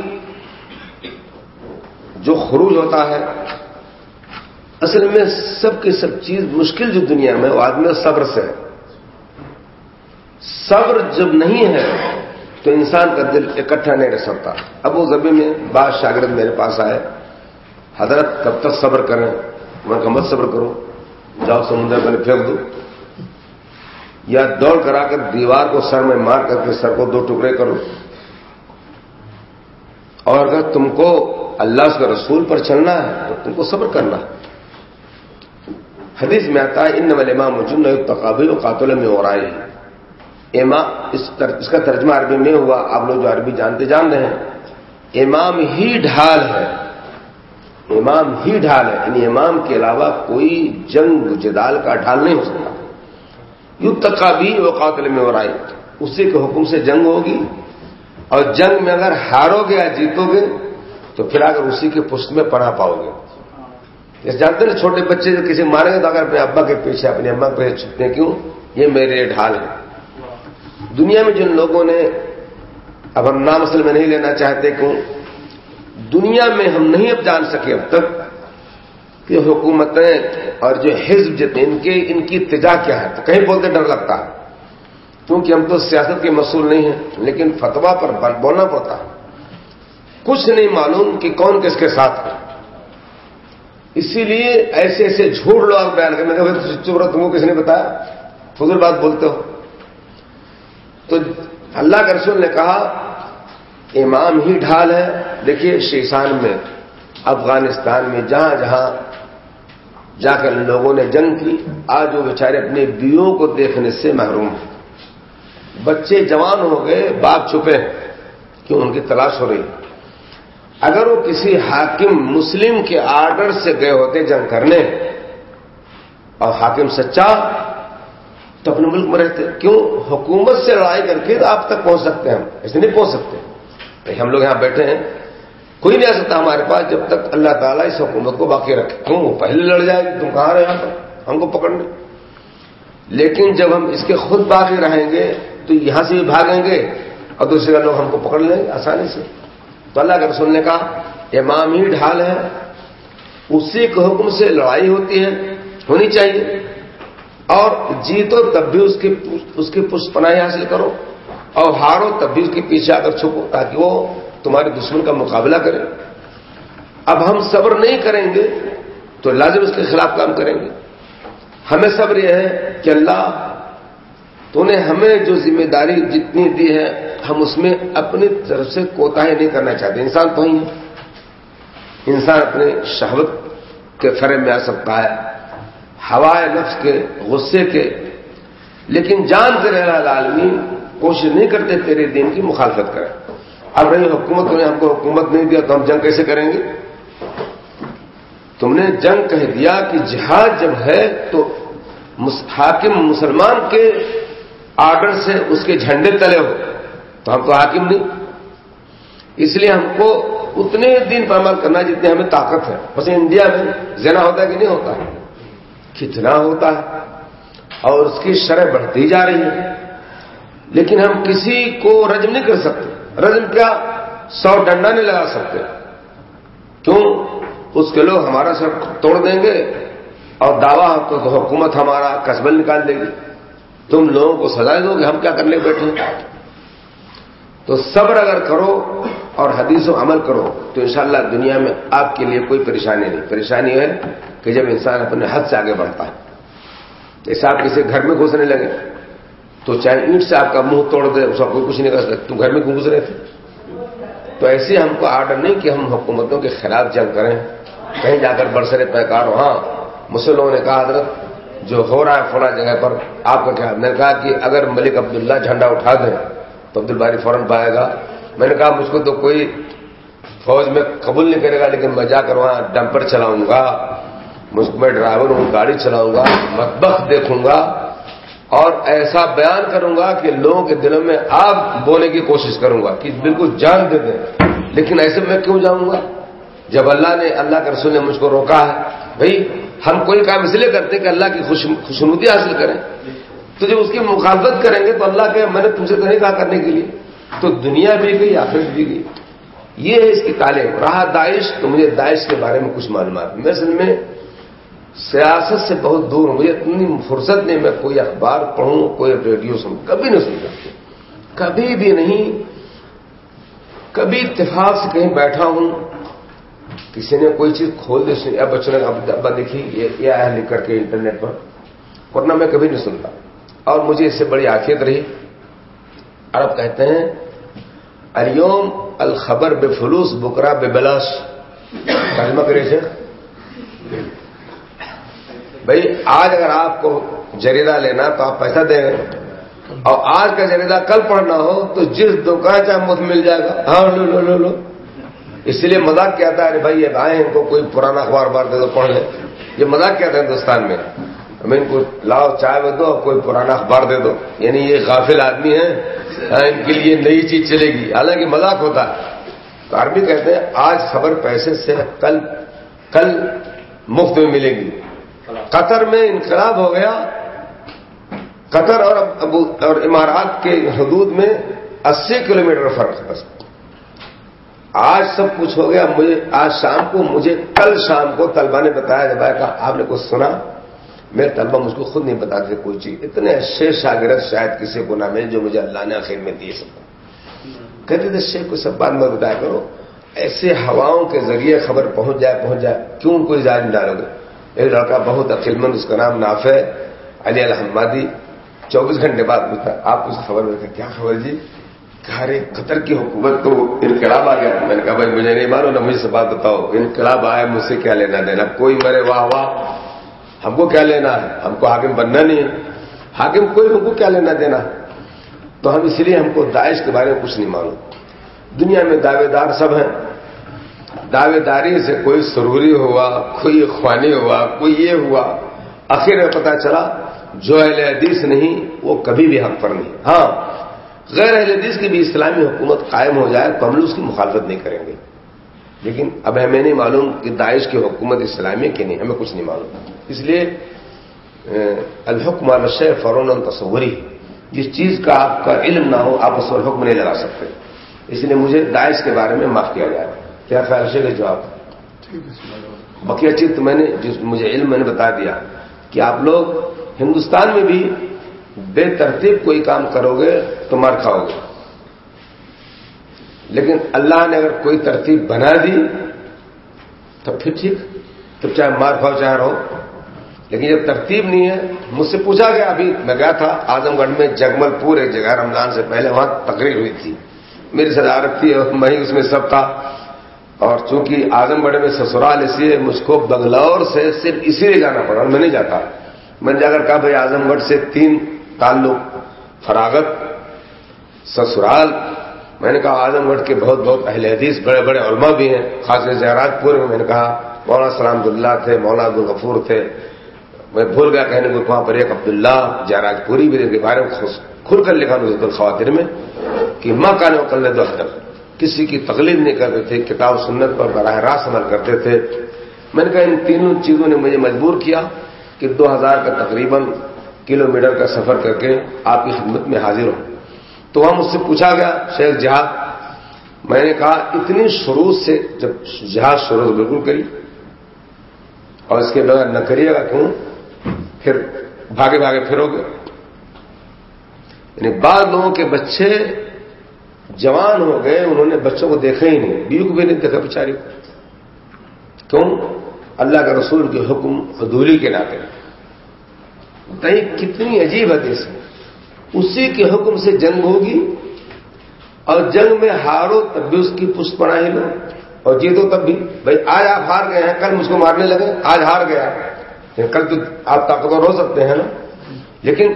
جو خروج ہوتا ہے اصل میں سب کی سب چیز مشکل جو دنیا میں وہ آدمی صبر سے ہے۔ صبر جب نہیں ہے، تو انسان کا دل اکٹھا نہیں رہ سکتا۔ اب وہ زبی میں بعض شاگرد میرے پاس آئے، حضرت کب تک صبر کریں؟ میں کہ مت صبر کرو، جاؤ سمندر میں پھینک دو۔ یا دوڑ کرا کر دیوار کو سر میں مار کر کے سر کو دو ٹکڑے کرو۔ اور اگر تم کو اللہ کے رسول پر چلنا ہے، تو تم کو صبر کرنا ہے۔ حدیث میں آتا ہے ان والے امام مجن تقابل و قاتل میں ہو رہا ہے اس کا ترجمہ عربی میں ہوا، آپ لوگ جو عربی جانتے جان رہے ہیں۔ امام ہی ڈھال ہے۔ امام ہی ڈھال ہے۔ یعنی امام کے علاوہ کوئی جنگ جدال کا ڈھال نہیں ہو سکتا۔ یو تقابی و قاتل میں ہو رہا ہے اسی کے حکم سے جنگ ہوگی۔ اور جنگ میں اگر ہارو گے یا جیتو گے، تو پھر اگر اسی کے پشت میں پڑھا پاؤ گے۔ جیسے جانتے ہیں چھوٹے بچے جو کسی ماریں گے تو اگر اپنے ابا کے پیچھے اپنی اما کے پیچھے چھپتے کیوں؟ یہ میرے ڈھال ہے دنیا میں جن لوگوں نے اب ہم نام اصل میں نہیں لینا چاہتے، کیوں؟ دنیا میں ہم نہیں اب جان سکے اب تک کہ حکومتیں اور جو حزب جتنے، ان کے، ان کی اتجا کیا ہے؟ تو کہیں بولتے ڈر لگتا ہے۔ کیونکہ ہم تو سیاست کے مسئول نہیں ہیں، لیکن فتوا پر بولنا پڑتا ہے۔ کچھ نہیں معلوم کہ کون کس کے ساتھ ہے۔ اسی لیے ایسے ایسے جھوٹ لوگ بیان کر میں چپ رہا تم کو کس نے بتایا؟ فضول بات بولتے ہو۔ تو اللہ کے رسول نے کہا، امام ہی ڈھال ہے۔ دیکھیے شیشان میں، افغانستان میں، جہاں جہاں جا کر لوگوں نے جنگ کی، آج وہ بیچارے اپنے بیوں کو دیکھنے سے محروم ہیں۔ بچے جوان ہو گئے، باپ چھپے کیوں ان کی تلاش ہو رہی اگر وہ کسی حاکم مسلم کے آرڈر سے گئے ہوتے جنگ کرنے اور حاکم سچا تو اپنے ملک میں رہتے، کیوں؟ حکومت سے لڑائی کر کے آپ تک پہنچ سکتے ہیں ہم ایسے نہیں پہنچ سکتے۔ ہم لوگ یہاں بیٹھے ہیں، کوئی نہیں آ سکتا ہمارے پاس جب تک اللہ تعالیٰ اس حکومت کو باقی رکھے۔ کیوں وہ پہلے لڑ جائے گی تم کہاں رہے یہاں پر؟ ہم کو پکڑنے۔ لیکن جب ہم اس کے خود باقی رہیں گے تو یہاں سے بھی بھاگیں گے اور دوسرے لوگ ہم کو پکڑ لیں گے آسانی سے۔ تو اللہ کے رسول نے کہا امام ہی ڈھال ہے، اسی کے حکم سے لڑائی ہوتی ہے، ہونی چاہیے۔ اور جیتو تب بھی اس کی اس کی پشت پناہی حاصل کرو۔ اور ہارو تب بھی اس کے پیچھے آ کر چھپو، تاکہ وہ تمہارے دشمن کا مقابلہ کرے۔ اب ہم صبر نہیں کریں گے، تو لازم اس کے خلاف کام کریں گے۔ ہمیں صبر یہ ہے کہ اللہ، تو انہیں ہمیں جو ذمہ داری جتنی دی ہے ہم اس میں اپنی طرف سے کوتا نہیں کرنا چاہتے۔ انسان تو ہی ہے۔ انسان اپنے شہوت کے فرے میں آ سکتا ہے ہوائے نفس کے، غصے کے۔ لیکن جان کے رہنا کوشش نہیں کرتے تیرے دین کی مخالفت کریں اب رہی حکومت نے ہم کو حکومت نہیں دیا تو ہم جنگ کیسے کریں گے؟ تم نے جنگ کہہ دیا کہ جہاد جب ہے تو حاکم مسلمان کے آرڈر سے اس کے جھنڈے تلے ہو۔ تو ہم تو حاکم نہیں اس لیے ہم کو اتنے دن پر عمل کرنا جتنے ہمیں طاقت ہے۔ بس انڈیا میں زنا ہوتا ہے کہ نہیں ہوتا؟ ہے کتنا ہوتا ہے۔ اور اس کی شرح بڑھتی جا رہی ہے۔ لیکن ہم کسی کو رجم نہیں کر سکتے۔ رجم کیا سو ڈنڈا نہیں لگا سکتے۔ کیوں؟ اس کے لوگ ہمارا سر توڑ دیں گے اور دعویٰ تو حکومت ہمارا قصبل نکال دے گی۔ تم لوگوں کو سزا دو گے۔ ہم کیا کرنے بیٹھے تو صبر اگر کرو اور حدیث و عمل کرو تو انشاءاللہ دنیا میں آپ کے لیے کوئی پریشانی نہیں۔ پریشانی ہے کہ جب انسان اپنے حد سے آگے بڑھتا ہے جیسے آپ کسی گھر میں گھسنے لگے۔ تو چاہے اینٹ سے آپ کا منہ توڑ دے، اس کا کوئی کچھ نہیں کر سکتے تم گھر میں کیوں گزرے تھے؟ تو ایسے ہم کو آرڈر نہیں کہ ہم حکومتوں کے خلاف جنگ کریں۔ کہیں جا کر برسرے پیکار ہو ہاں مسلموں نے کہا، حضرت، جو ہو رہا ہے فلاں جگہ پر، آپ کا کیا؟ میں نے کہا کہ اگر ملک عبداللہ جھنڈا اٹھا دیں تو عبد الباری فوراً پائے گا۔ میں نے کہا، مجھ کو تو کوئی فوج میں قبول نہیں کرے گا، لیکن میں جا کر وہاں ڈمپر چلاؤں گا۔ مجھ میں ڈرائیور ہوں، گاڑی چلاؤں گا، مطبخ دیکھوں گا اور ایسا بیان کروں گا کہ لوگوں کے دلوں میں آگ بونے کی کوشش کروں گا کہ بالکل جان دے دیں۔ لیکن ایسے میں کیوں جاؤں گا؟ جب اللہ نے، اللہ کے رسول نے مجھ کو روکا ہے، بھائی، ہم کوئی کام اس لیے کرتے کہ اللہ کی خوشنودی حاصل کریں۔ تو جب اس کی مخالفت کریں گے تو اللہ کے میں نے تم سے تو نہیں کہا کرنے کے لیے، تو دنیا بھی گئی، آخرت بھی گئی۔ یہ ہے اس کی تعلیم رہا داعش، تو مجھے داعش کے بارے میں کچھ معلومات۔ میں اصل میں سیاست سے بہت دور ہوں، مجھے اتنی فرصت نہیں، میں کوئی اخبار پڑھوں، کوئی ریڈیو سنوں کبھی نہیں سن سکتی کبھی بھی نہیں، کبھی اتفاق سے کہیں بیٹھا ہوں، کسی نے کوئی چیز کھول دی، سنی، اب بچوں نے ابا دیکھی یہ آیا لکھ کر کے انٹرنیٹ پر۔ ورنہ میں کبھی نہیں سنتا۔ اور مجھے اس سے بڑی آخیت رہی۔ عرب کہتے ہیں اریوم الخبر بے فلوس بکرا بے بلاش ترجمہ کرے سے بھائی، آج اگر آپ کو جریدہ لینا تو آپ پیسہ دیں گے۔ اور آج کا جریدہ کل پڑھنا ہو تو جس دکان چاہے مفت مل جائے گا۔ ہاں لو لو لو لو۔ اس لیے مذاق کیا تھا، ارے بھائی، یہ آئے ان کو کوئی پرانا اخبار بار دے دو پڑھ لیں یہ مذاق کیا تھا ہندوستان میں؟ ہمیں ان کو لاؤ چائے میں دو، اور کوئی پرانا اخبار دے دو۔ یعنی یہ غافل آدمی ہیں ہاں، ان کے لیے نئی چیز چلے گی۔ حالانکہ مذاق ہوتا ہے۔ تو عربی کہتے ہیں، آج خبر پیسے سے کل کل مفت میں ملے گی۔ قطر میں انقلاب ہو گیا۔ قطر اور ابو، اور امارات کے حدود میں اسی کلومیٹر فرق ہے بس۔ آج سب کچھ ہو گیا۔ مجھے، آج شام کو، مجھے کل شام کو طلبا نے بتایا، جب کہا، آپ نے کچھ سنا؟ میرے طلبا مجھ کو خود نہیں بتاتے کوئی چیز اتنے اچھے شاگرد شاید کسی کو نہ ملے جو مجھے اللہ نے آخر میں دیے سب کہتے تھے شیخ کو سب بات میں بتایا کرو، ایسے ہواؤں کے ذریعے خبر پہنچ جائے پہنچ جائے، کیوں کوئی نہیں ڈالو گے؟ ایک لڑکا بہت عقل مند اس کا نام ناف ہے علی الحمادی، چوبیس گھنٹے بعد پوچھتا، آپ کچھ خبر میں کیا خبر جی؟ ارے، قطر کی حکومت کو انقلاب آ گیا۔ میں نے کہا، بھائی، مجھے نہیں مانو نا مجھے سے بات بتاؤ۔ انقلاب آئے، مجھ سے کیا لینا دینا؟ کوئی مرے، واہ واہ۔ ہم کو کیا لینا ہے؟ ہم کو حاکم بننا نہیں ہے۔ حاکم کوئی ہم کو کیا لینا دینا؟ تو ہم اس لیے ہم کو داعش کے بارے میں کچھ نہیں معلوم۔ دنیا میں دعوے دار سب ہیں۔ دعوے داری سے کوئی سروری ہوا، کوئی خوانی ہوا، کوئی یہ ہوا۔ آخر میں پتا چلا، جو اہل حدیث نہیں، وہ کبھی بھی حق پر نہیں۔ ہاں غیر اہل حدیث کی بھی اسلامی حکومت قائم ہو جائے تو ہم لوگ اس کی مخالفت نہیں کریں گے۔ لیکن اب ہمیں نہیں معلوم کہ داعش کی حکومت اسلامی کی نہیں، ہمیں کچھ نہیں معلوم۔ اس لیے الحکم الشع فرون تصوری جس چیز کا آپ کا علم نہ ہو آپ اس پر حکم نہیں لگا سکتے۔ اس لیے مجھے داعش کے بارے میں معاف کیا جائے۔ کیا خیال سے جواب؟ بقیہ چیز تو میں نے جس مجھے علم میں نے بتا دیا کہ آپ لوگ ہندوستان میں بھی بے ترتیب کوئی کام کرو گے تو مار کھاؤ گے۔ لیکن اللہ نے اگر کوئی ترتیب بنا دی تو پھر ٹھیک تو چاہے مار کھاؤ چاہے رہو لیکن جب ترتیب نہیں ہے، مجھ سے پوچھا گیا، ابھی میں گیا تھا آزم گڑھ میں، جگمل پور، ایک جگہ رمضان سے پہلے وہاں تقریر ہوئی تھی۔ میری صدارت تھی اور میں ہی اس میں سب تھا۔ اور چونکہ آزم گڑھ میں سسرال اس لیے مجھ کو بنگلور سے صرف اسی لیے جانا پڑا اور میں نہیں جاتا۔ میں نے جا کر کہا، بھائی اعظم گڑھ سے تین تعلق، فراغت، سسرال۔ میں نے کہا، اعظم گڑھ کے بہت بہت اہل حدیث، بڑے بڑے علماء بھی ہیں، خاص کر زیراج پور میں میں نے کہا، مولانا سلام اللہ تھے، مولانا عبدالغفور تھے۔ میں بھول گیا کہنے کو وہاں پر ایک عبداللہ جاراج پوری بھی کے بارے میں کھل کر لکھا نظر الخواتر میں کہ ماں کا نے کل کسی کی تقلید نہیں کرتے تھے، کتاب سنت پر براہ راست عمل کرتے تھے۔ میں نے کہا ان تینوں چیزوں نے مجھے مجبور کیا کہ دو ہزار کا تقریباً کلو میٹر کا سفر کر کے آپ کی خدمت میں حاضر ہوں۔ تو وہاں مجھ سے پوچھا گیا، شیخ جہاد، میں نے کہا اتنی شروع سے جب جہاد شروع بالکل کری اور اس کے بغیر نہ کریے گا کیوں؟ پھر بھاگے بھاگے پھرو گے یعنی بعض لوگوں کے بچے جوان ہو گئے، انہوں نے بچوں کو دیکھا ہی نہیں۔ بیو کو بھی نہیں دیکھا بچاری کو۔ کیوں؟ اللہ کے رسول کے حکم حدوری کے ناطے۔ بتائیے کتنی عجیب حدیث ہے۔ اسی کے حکم سے جنگ ہوگی اور جنگ میں ہارو تب بھی اس کی پشت پڑھائی لو اور جیتو تب بھی۔ بھائی، آج آپ ہار گئے ہیں، کل مجھ کو مارنے لگے، آج ہار گیا کل تو آپ طاقتور ہو سکتے ہیں نا۔ لیکن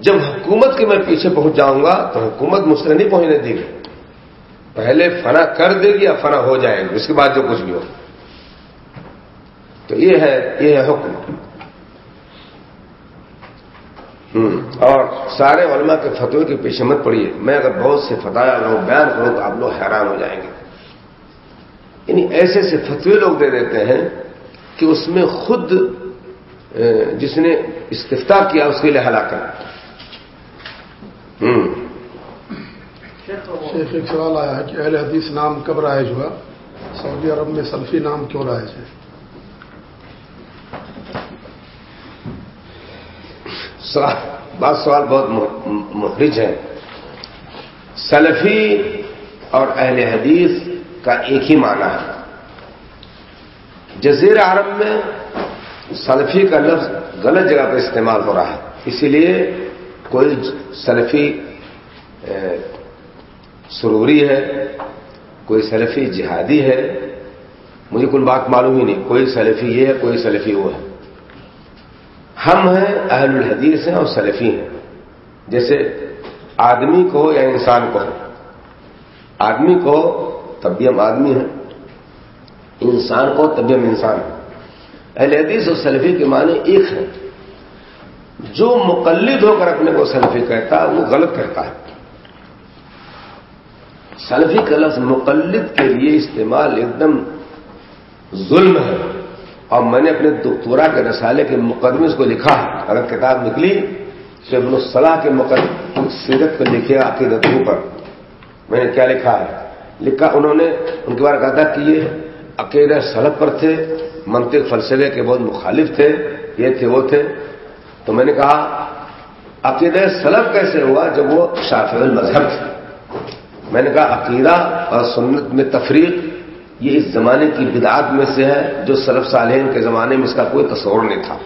جب حکومت کے میں پیچھے پہنچ جاؤں گا تو حکومت مجھ سے نہیں پہنچنے دے گی۔ پہلے فنا کر دے گی یا فنا ہو جائے گی، اس کے بعد جو کچھ بھی ہو۔ تو یہ ہے یہ ہے حکم۔ اور سارے علماء کے فتوے کے پیچھے مت پڑیے۔ میں اگر بہت سے فتح لوگ بیان کروں تو آپ لوگ حیران ہو جائیں گے۔ یعنی ایسے ایسے فتوے لوگ دے دیتے ہیں کہ اس میں خود جس نے استفتا کیا اس کے لیے ہلاکت شیخ ایک سوال آیا ہے کہ اہل حدیث نام کب رائج ہوا؟ سعودی عرب میں سلفی نام کیوں رائج ہے؟ بات سوال بہت محرج ہے سلفی اور اہل حدیث کا ایک ہی معنی ہے۔ جزیر عرب میں سلفی کا لفظ غلط جگہ پہ استعمال ہو رہا ہے۔ اسی لیے کوئی سلفی سروری ہے، کوئی سلفی جہادی ہے، مجھے کوئی بات معلوم ہی نہیں، کوئی سلفی یہ ہے، کوئی سلفی وہ ہے۔ ہم ہیں، اہل الحدیث ہیں اور سلفی ہیں۔ جیسے آدمی کو یا انسان کو، آدمی کو تب بھی ہم آدمی ہیں، انسان کو تب بھی ہم انسان ہیں۔ اہل حدیث اور سلفی کے معنی ایک ہے جو مقلد ہو کر اپنے کو سلفی کہتا ہے، وہ غلط کہتا ہے۔ سلفی کا لفظ مقلد کے لیے استعمال ایک دم ظلم ہے۔ اور میں نے اپنے دکتورا کے رسالے کے مقدمے کو لکھا ہے۔ اگر کتاب نکلی تو ابن الصلاح کے مقدم سیرت کو لکھے عقیدتوں پر۔ میں نے کیا لکھا ہے؟ لکھا، انہوں نے ان کے بارے کہا تھا کہ یہ عقیدہ سڑک پر تھے۔ منطق فلسفے کے بہت مخالف تھے، یہ تھے، وہ تھے۔ تو میں نے کہا، عقیدہ سلب کیسے ہوا جب وہ شاف المذہب تھے؟ میں نے کہا، عقیدہ اور سنت میں تفریق یہ اس زمانے کی بدعات میں سے ہے جو سلف صالحین کے زمانے میں اس کا کوئی تصور نہیں تھا۔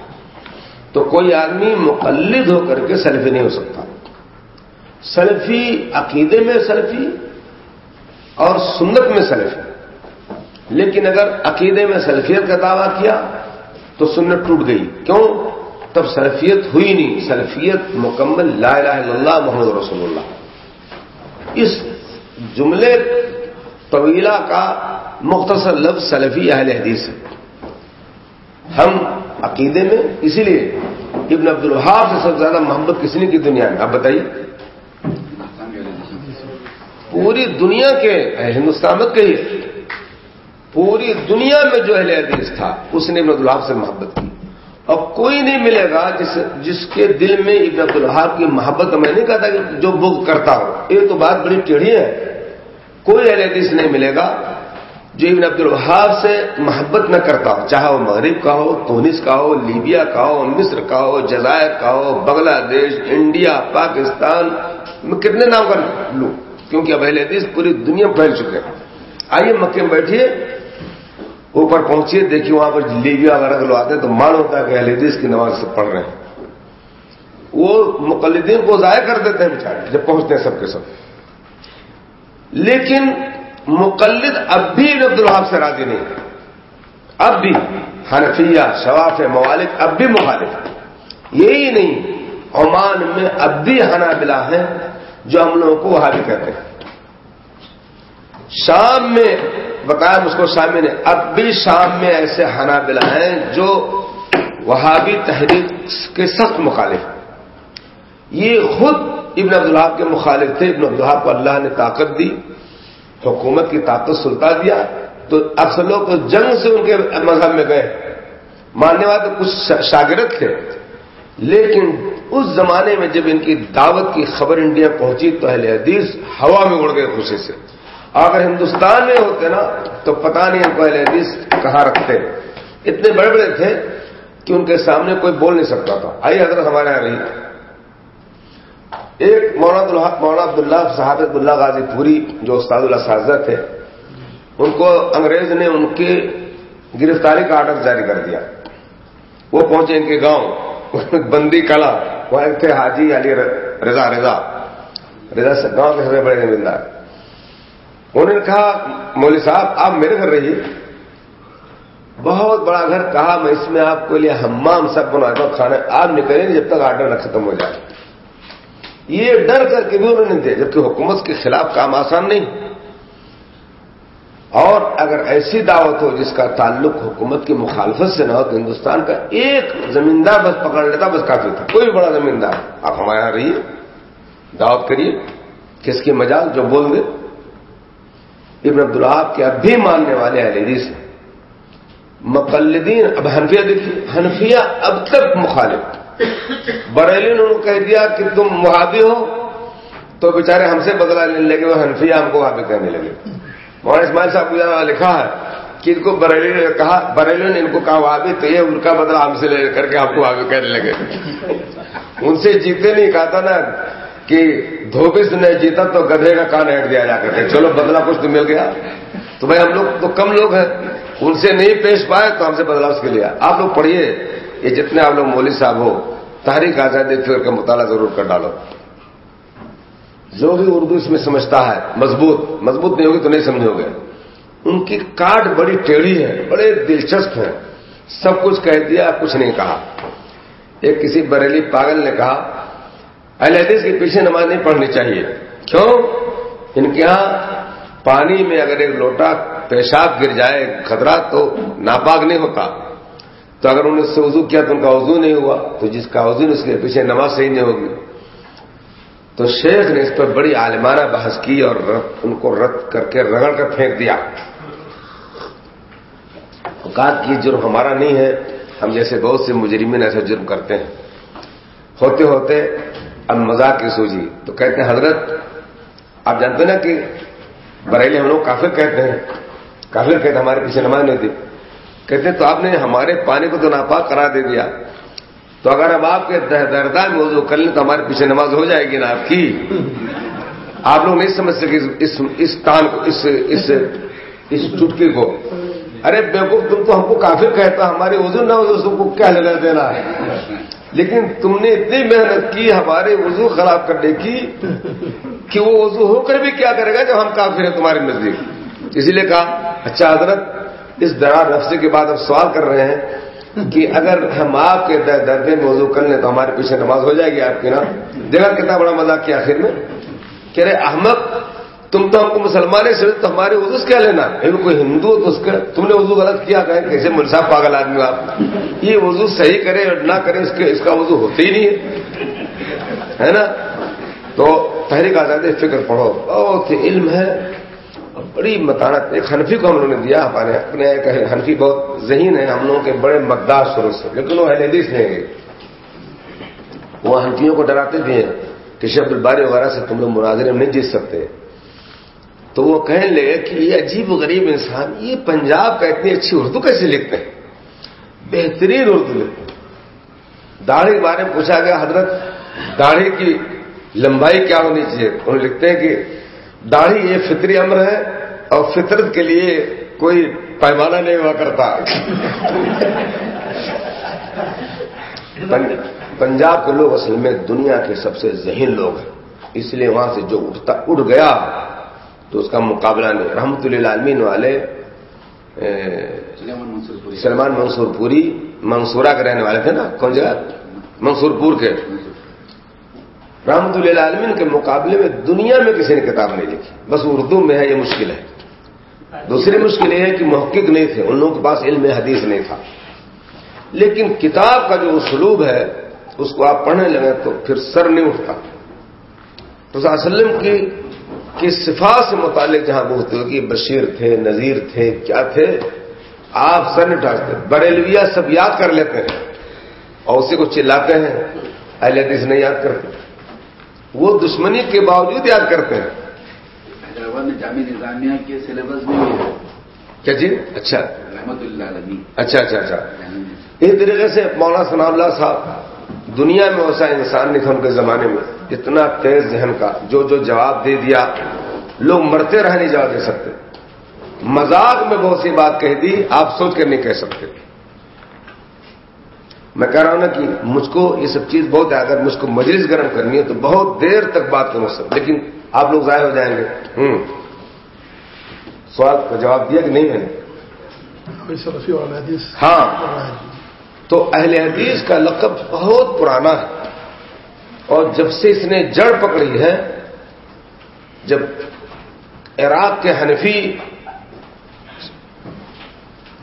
تو کوئی آدمی مقلد ہو کر کے سلفی نہیں ہو سکتا۔ سلفی عقیدے میں سلفی اور سنت میں سلفی۔ لیکن اگر عقیدے میں سلفیت کا دعویٰ کیا تو سنت ٹوٹ گئی۔ کیوں؟ تب سلفیت ہوئی نہیں۔ سلفیت مکمل لا الہ الا اللہ محمد رسول اللہ۔ اس جملے طویلہ کا مختصر لفظ سلفی اہل حدیث ہے۔ ہم عقیدے میں، اسی لیے ابن عبد الحاب سے سب سے زیادہ محبت کس نے کی دنیا میں؟ آپ بتائیے۔ پوری دنیا کے، ہندوستان مت کہیے پوری دنیا میں جو اہل حدیث تھا، اس نے ابن عبد الحاب سے محبت کی۔ اور کوئی نہیں ملے گا جس جس کے دل میں ابن عبد کی محبت میں نہیں کہتا کہ جو بک کرتا ہو۔ یہ تو بات بڑی ٹیڑھی ہے۔ کوئی اہل حدیث نہیں ملے گا جو ابن عبد الوہاب سے محبت نہ کرتا ہو۔ چاہے وہ مغرب کا ہو، تونس کا ہو، لیبیا کا ہو، مصر کا ہو، جزائر کا ہو بنگلہ دیش انڈیا، پاکستان۔ میں کتنے نام کر لوں؟ کیونکہ اب اہل حدیث پوری دنیا میں پھیل چکے ہیں۔ آئیے مکے میں بیٹھیے۔ اوپر پہنچیے، دیکھیے وہاں پر لیبیا وغیرہ کے لوگ آتے ہیں، تو مان ہوتا ہے کہ اہل حدیث کی نماز سے پڑھ رہے ہیں۔ وہ مقلدین کو ضائع کر دیتے ہیں بیچارے، جب پہنچتے ہیں سب کے سب۔ لیکن مقلد اب بھی عبد الحاب سے راضی نہیں اب بھی حنفیہ، شواف موالک اب بھی مخالف یہی نہیں، عمان میں اب بھی ہنا بلا ہے جو ہم لوگوں کو وہاں بھی کہتے ہیں۔ شام میں بتایا اس کو شام نے، اب بھی شام میں ایسے ہنا بلا ہیں جو وہابی تحریک کے سخت مخالف یہ خود ابن عبدالحاب کے مخالف تھے۔ ابن عبدالحاب کو اللہ نے طاقت دی، حکومت کی طاقت سلطا دیا۔ تو اکثر لوگ تو جنگ سے ان کے مذہب میں گئے۔ ماننے والے تو کچھ شاگرد تھے۔ لیکن اس زمانے میں جب ان کی دعوت کی خبر انڈیا پہنچی تو اہل حدیث ہوا میں اڑ گئے خوشی سے۔ اگر ہندوستان میں ہوتے نا، تو پتہ نہیں ان کو اہل حدیث کہاں رکھتے۔ اتنے بڑے بڑے تھے کہ ان کے سامنے کوئی بول نہیں سکتا تھا۔ آئیے حضرت ہمارے یہاں رہی ایک مولانا مولانا عبداللہ صاحب اللہ غازی پوری جو استاد اللہ سازہ تھے، ان کو انگریز نے ان کی گرفتاری کا آرڈر جاری کر دیا۔ وہ پہنچے ان کے گاؤں۔ بندی، کلا، وہ تھے حاجی علی رضا رضا۔ رضا گاؤں کے سب بڑے زمیندار۔ انہوں نے کہا، مولوی صاحب، آپ میرے گھر رہیے۔ بہت بڑا گھر، کہا، میں اس میں آپ کو لیے ہمام سب بنواتا ہوں کھانا آپ نکلیں جب تک آرڈر نہ ختم ہو جائے۔ یہ ڈر کر کے بھی انہوں نے دیا جبکہ حکومت کے خلاف کام آسان نہیں۔ اور اگر ایسی دعوت ہو جس کا تعلق حکومت کی مخالفت سے نہ ہو، تو ہندوستان کا ایک زمیندار بس پکڑ لیتا، بس کافی تھا۔ کوئی بھی بڑا زمیندار۔ آپ ہمارے یہاں رہیے، دعوت کریے، کس کی مجال، جو بول دے۔ ابن عبدالحاب کے اب بھی ماننے والے حدیث مقلدین، اب حنفیہ دیکھیے، حنفیہ اب تک مخالف بریلی نے کہہ دیا کہ تم محابی ہو، تو بیچارے ہم سے بدلا لینے لگے وہ حنفیہ ہم کو وہاں کہنے لگے۔ مولانا اسماعیل صاحب کو لکھا ہے کہ ان کو بریلی نے کہا، بریلی نے ان کو کہا وہاں تو یہ ان کا بدلا ہم سے لے کر کے آپ کو وہاں پہ کہنے لگے۔ ان سے جیتے نہیں، کہا تھا نا کہ دھوبے سے نہیں جیتا تو گدھے کا کان ہٹ دیا جا کر کے چلو بدلا کچھ تو مل گیا۔ تو بھائی ہم لوگ تو کم لوگ ہیں۔ ان سے نہیں پیش پائے تو ہم سے بدلاؤ اس کے لیے آپ لوگ پڑھیے۔ یہ جتنے آپ لوگ مولوی صاحب ہو تاریخ آزادی فکر کا مطالعہ ضرور کر ڈالو۔ جو بھی اردو اس میں سمجھتا ہے، مضبوط۔ مضبوط نہیں ہوگی تو نہیں سمجھو گے۔ ان کی کاٹ بڑی ٹیڑھی ہے، بڑے دلچسپ ہیں۔ سب کچھ کہہ دیا، کچھ نہیں کہا۔ ایک کسی بریلی پاگل نے کہا اہل حدیث کے پیچھے نماز نہیں پڑھنی چاہیے۔ کیوں؟ ان کے یہاں پانی میں اگر ایک لوٹا پیشاب گر جائے خطرہ تو ناپاک نہیں ہوتا۔ تو اگر انہوں نے اس سے وضو کیا تو ان کا وضو نہیں ہوا، تو جس کا وضو اس کے پیچھے نماز صحیح نہیں ہوگی۔ تو شیخ نے اس پر بڑی عالمانہ بحث کی اور ان کو رد کر کے رگڑ کر پھینک دیا۔ اوقات کی جرم ہمارا نہیں ہے، ہم جیسے بہت سے مجرمین ایسے جرم کرتے ہیں۔ ہوتے ہوتے اب مزاق کی سوجی۔ تو کہتے ہیں، حضرت، آپ جانتے نا کہ بریلی ہم لوگ کافر کہتے ہیں۔ کافر کہتے ہمارے پیچھے نماز نہیں دی کہتے ہیں، تو آپ نے ہمارے پانی کو تو ناپاک کرا دے دیا۔ تو اگر اب آپ کے دردہ میں وضو کر لیں تو ہمارے پیچھے نماز ہو جائے گی نا آپ کی۔ آپ لوگ نہیں سمجھ سکے اس اس تان کو، اس اس اس چٹکی کو۔ ارے، بیوقوف، تم تو ہم کو کافر کہتا ہماری وضو نہ وضو تم کو کیا لگا دینا ہے؟ لیکن تم نے اتنی محنت کی ہمارے وضو خراب کرنے کی کہ وہ وضو ہو کر بھی کیا کرے گا جب ہم کافر ہیں تمہارے نزدیک۔ اسی لیے کہا اچھا حضرت، اس درار رفسے کے بعد اب سوال کر رہے ہیں کہ اگر ہم آپ کے درد میں وضو کر لیں تو ہمارے پیچھے نماز ہو جائے گی آپ کی نا؟ دیکھا کتنا بڑا مزاق کیا آخر میں۔ کہہ رہے، احمد تم تو ہم کو مسلمان سے تو ہمارے وضو کیا لینا؟ کوئی ہندو تو اس کا تم نے وضو غلط کیا کہ کیسے صاحب پاگل آدمی آپ؟ یہ وضو صحیح کرے اور نہ کرے، اس کے اس کا وضو ہوتے ہی نہیں ہے۔ نا؟ تو تحریک آزادی فکر پڑھو، بہت علم ہے۔ بڑی متانت، ایک حنفی کو ہم لوگوں نے دیا، ہمارے اپنے ایک حنفی بہت ذہین ہے ہم لوگوں کے بڑے مقدار شروع سے لیکن وہ حدیث نہیں گئے وہ حنفیوں کو ڈراتے بھی ہیں کہ شب الباری وغیرہ سے تم لوگ مناظرے میں نہیں جیت سکتے۔ تو وہ کہنے لگے کہ یہ عجیب و غریب انسان، یہ پنجاب کا اتنی اچھی اردو کیسے لکھتے ہیں؟ بہترین اردو لکھتے ہیں۔ داڑھی کے بارے میں پوچھا گیا، حضرت داڑھی کی لمبائی کیا ہونی چاہیے؟ انہوں لکھتے ہیں کہ داڑھی یہ فطری امر ہے اور فطرت کے لیے کوئی پیمانہ نہیں ہوا کرتا۔ پنجاب کے لوگ اصل میں دنیا کے سب سے ذہین لوگ ہیں۔ اس لیے وہاں سے جو اٹھتا اڑ گیا تو اس کا مقابلہ نہیں۔ رحمت اللہ عالمین والے سلمان منصور پوری۔ منصورہ کے رہنے والے تھے نا؟ کون جگہ؟ منصور۔ پور کے۔ رحمت اللہ عالمین کے مقابلے میں دنیا میں کسی نے کتاب نہیں لکھی۔ بس اردو میں ہے یہ مشکل ہے۔ دوسری مشکل یہ ہے کہ محقق نہیں تھے ان لوگوں کے پاس علم حدیث نہیں تھا۔ لیکن کتاب کا جو اسلوب ہے اس کو آپ پڑھنے لگے تو پھر سر نہیں اٹھتا۔ تو وسلم کی کہ صفا سے متعلق جہاں بہت ہوگی بشیر تھے نذیر تھے کیا تھے؟ آپ سر نہیں اٹھاتے بریلویا سب یاد کر لیتے ہیں اور اسی کو چلاتے ہیں اہل حدیث نہیں یاد کرتے۔ وہ دشمنی کے باوجود یاد کرتے ہیں۔ حیدرآباد میں جامع نظامیہ کے سلیبس میں بھی ہے۔ کیا جی؟ اچھا۔ رحمت اللہ علیہ۔ اچھا اچھا اچھا۔ اس طریقے سے مولانا ثناء اللہ صاحب دنیا میں ویسا انسان نہیں تھا ان کے زمانے میں اتنا تیز ذہن کا جو جو جواب دے دیا لوگ مرتے رہ نہیں جواب دے سکتے۔ مزاق میں بہت سی بات کہہ دی آپ سوچ کر نہیں کہہ سکتے۔ میں کہہ رہا ہوں نا کہ مجھ کو یہ سب چیز بہت ہے اگر مجھ کو مجلس گرم کرنی ہے تو بہت دیر تک بات کروں سب لیکن آپ لوگ ضائع ہو جائیں گے۔ ہوں۔ سوال کا جواب دیا کہ نہیں میں نے؟ حدیث۔ ہاں۔ تو اہل حدیث کا لقب بہت پرانا ہے۔ اور جب سے اس نے جڑ پکڑی ہے، جب عراق کے حنفی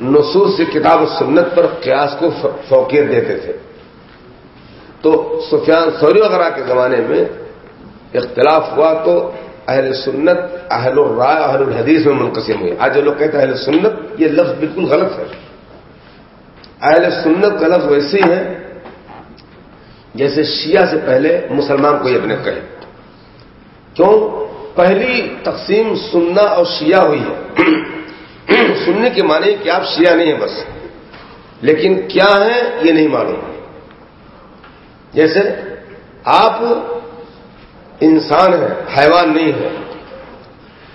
نصوص سے کتاب و سنت پر قیاس کو فوقیت دیتے تھے۔ تو سفیان سوری وغیرہ کے زمانے میں اختلاف ہوا تو اہل سنت، اہل الرائے، اہل الحدیث میں منقسم ہوئی آج جو لوگ کہتے ہیں اہل سنت، یہ لفظ بالکل غلط ہے۔ اہل سنت کا لفظ ویسے ہی ہے جیسے شیعہ سے پہلے مسلمان کو یہ اپنے کہے۔ کیوں؟ پہلی تقسیم سننا اور شیعہ ہوئی ہے۔ سننے کے معنی کہ آپ شیعہ نہیں ہیں بس۔ لیکن کیا ہیں یہ نہیں معلوم۔ جیسے آپ انسان ہیں، حیوان نہیں ہے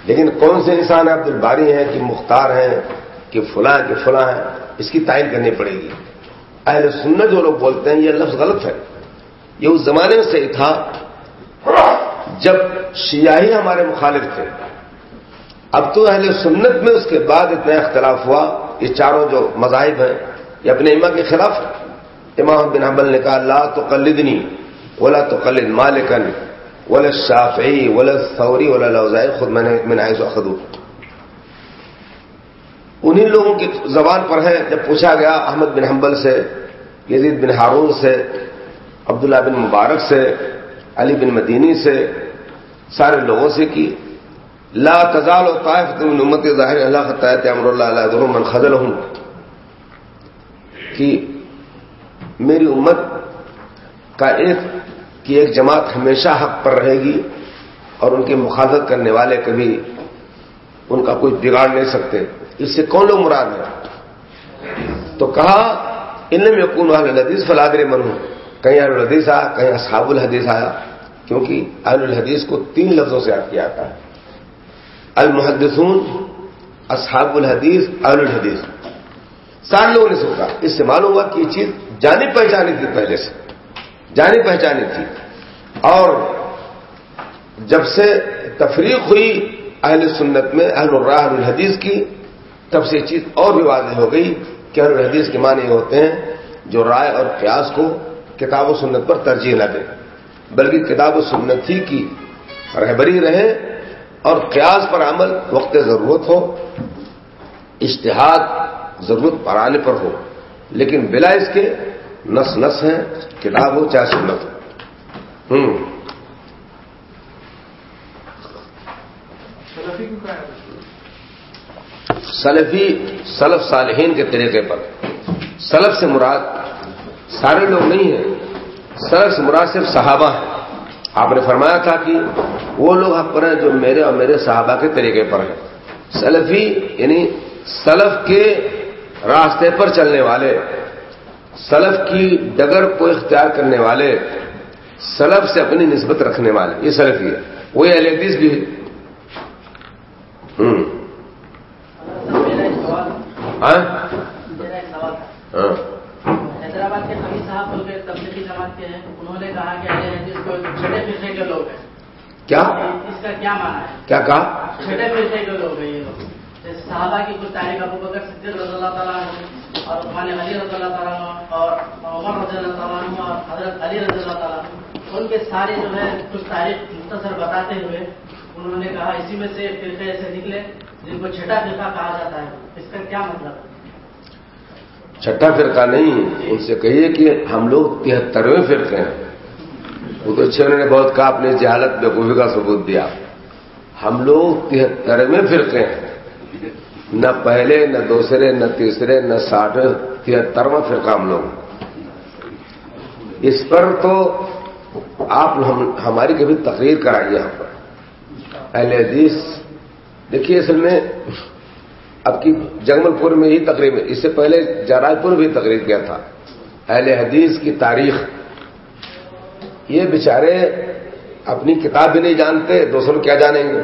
لیکن کون سے انسان ہیں؟ عبد الباری ہیں کہ مختار ہیں، کہ فلاں کہ فلاں ہیں۔ اس کی تعین کرنی پڑے گی۔ اہل سنت جو لوگ بولتے ہیں، یہ لفظ غلط ہے۔ یہ اس زمانے سے ہی تھا جب شیاہی ہمارے مخالف تھے۔ اب تو اہل سنت میں اس کے بعد اتنا اختلاف ہوا۔ یہ چاروں جو مذاہب ہیں، یہ اپنے اما کے خلاف امام بن حنبل نے کہا، لا تو قلدنی ولا تو قلد مالکن ولا شافعی ولا سوری ولا لوزائی خود میں نے میں نے خدو انہیں لوگوں کی زبان پر ہے، جب پوچھا گیا احمد بن حنبل سے، یزید بن ہارون سے، عبداللہ بن مبارک سے، علی بن مدینی سے، سارے لوگوں سے کی، لا تزال و طائف تم امت ظاہر اللہ خطۂ امر اللہ علیہ من خزل ہوں کہ میری امت کا ایک، کی ایک جماعت ہمیشہ حق پر رہے گی اور ان کی مخالفت کرنے والے کبھی ان کا کوئی بگاڑ نہیں سکتے۔ اس سے کون لوگ مراد ہیں؟ تو کہا ان میں یقون اہل الحدیث فلادر من ہوں کہیں اہل الحدیث آیا، کہیں اصحاب الحدیث آیا، کیونکہ اہل الحدیث کو تین لفظوں سے یاد کیا جاتا ہے۔ المحدثون، اصحاب الحدیث، اہل الحدیث۔ سارے لوگوں نے سوچا، اس سے معلوم ہوا کہ یہ چیز جانی پہچانی تھی پہلے سے۔ جانی پہچانی تھی۔ اور جب سے تفریق ہوئی اہل سنت میں، اہل الراہ الحدیث کی تب سے یہ چیز اور بھی واضح ہو گئی کہ اہل الحدیث کے معنی ہوتے ہیں جو رائے اور قیاس کو کتاب و سنت پر ترجیح نہ دیں، بلکہ کتاب و سنت ہی کی رہبری رہے اور قیاس پر عمل وقت ضرورت ہو اشتہاد ضرورت پر آنے پر ہو، لیکن بلا اس کے نس نس ہیں کتاب ہو چاہے سنت ہو۔ ہوں۔ سلفی سلف صالحین کے طریقے پر۔ سلف سے مراد سارے لوگ نہیں ہیں۔ سلف سے مراد صرف صحابہ ہیں۔ آپ نے فرمایا تھا کہ وہ لوگ حق پر ہیں جو میرے اور میرے صحابہ کے طریقے پر ہیں۔ سلفی یعنی سلف کے راستے پر چلنے والے، سلف کی ڈگر کو اختیار کرنے والے، سلف سے اپنی نسبت رکھنے والے، یہ سلفی ہے۔ وہی الیدیس بھی ہے۔ ہوں۔ حیدرآباد کے حمید صاحب بول کے تبلیغی جماعت کے ہیں انہوں نے کہا کہ اہل حدیث کو چھٹے فرقے کے لوگ ہیں کیا؟ اس کا کیا مانا ہے کیا کہا؟ چھٹے فرقے کے لوگ ہیں یہ لوگ صحابہ کی کچھ تاریخ ابو بکر صدیق رضی اللہ تعالیٰ عنہ اور عثمان علی رضی اللہ تعالیٰ عنہ اور عمر رضی اللہ تعالیٰ عنہ اور حضرت علی رضی اللہ تعالیٰ عنہ ان کے سارے جو ہے کچھ تاریخ مختصر بتاتے ہوئے انہوں نے کہا اسی میں سے فرقے ایسے نکلے۔ جن کو چھٹا فرقہ کہا جاتا ہے، اس کا کیا مطلب؟ ہے چھٹا فرقہ نہیں، ان سے کہیے کہ ہم لوگ تہترویں فرقے ہیں۔ وہ تو اچھے انہوں نے بہت کہا، اپنی جہالت بے خوبی کا ثبوت دیا۔ ہم لوگ تہترویں فرقے ہیں۔ نہ پہلے، نہ دوسرے، نہ تیسرے، نہ ساٹھ تہترواں فرقہ ہم لوگ۔ اس پر تو آپ ہماری کبھی تقریر کرائیے یہاں پر۔ اہل حدیث دیکھیے، اصل میں اب کی جگمل پور میں ہی تقریب اس سے پہلے جراج پور بھی تقریر کیا تھا۔ اہل حدیث کی تاریخ۔ یہ بیچارے اپنی کتاب بھی نہیں جانتے، دوسروں کیا جانیں گے؟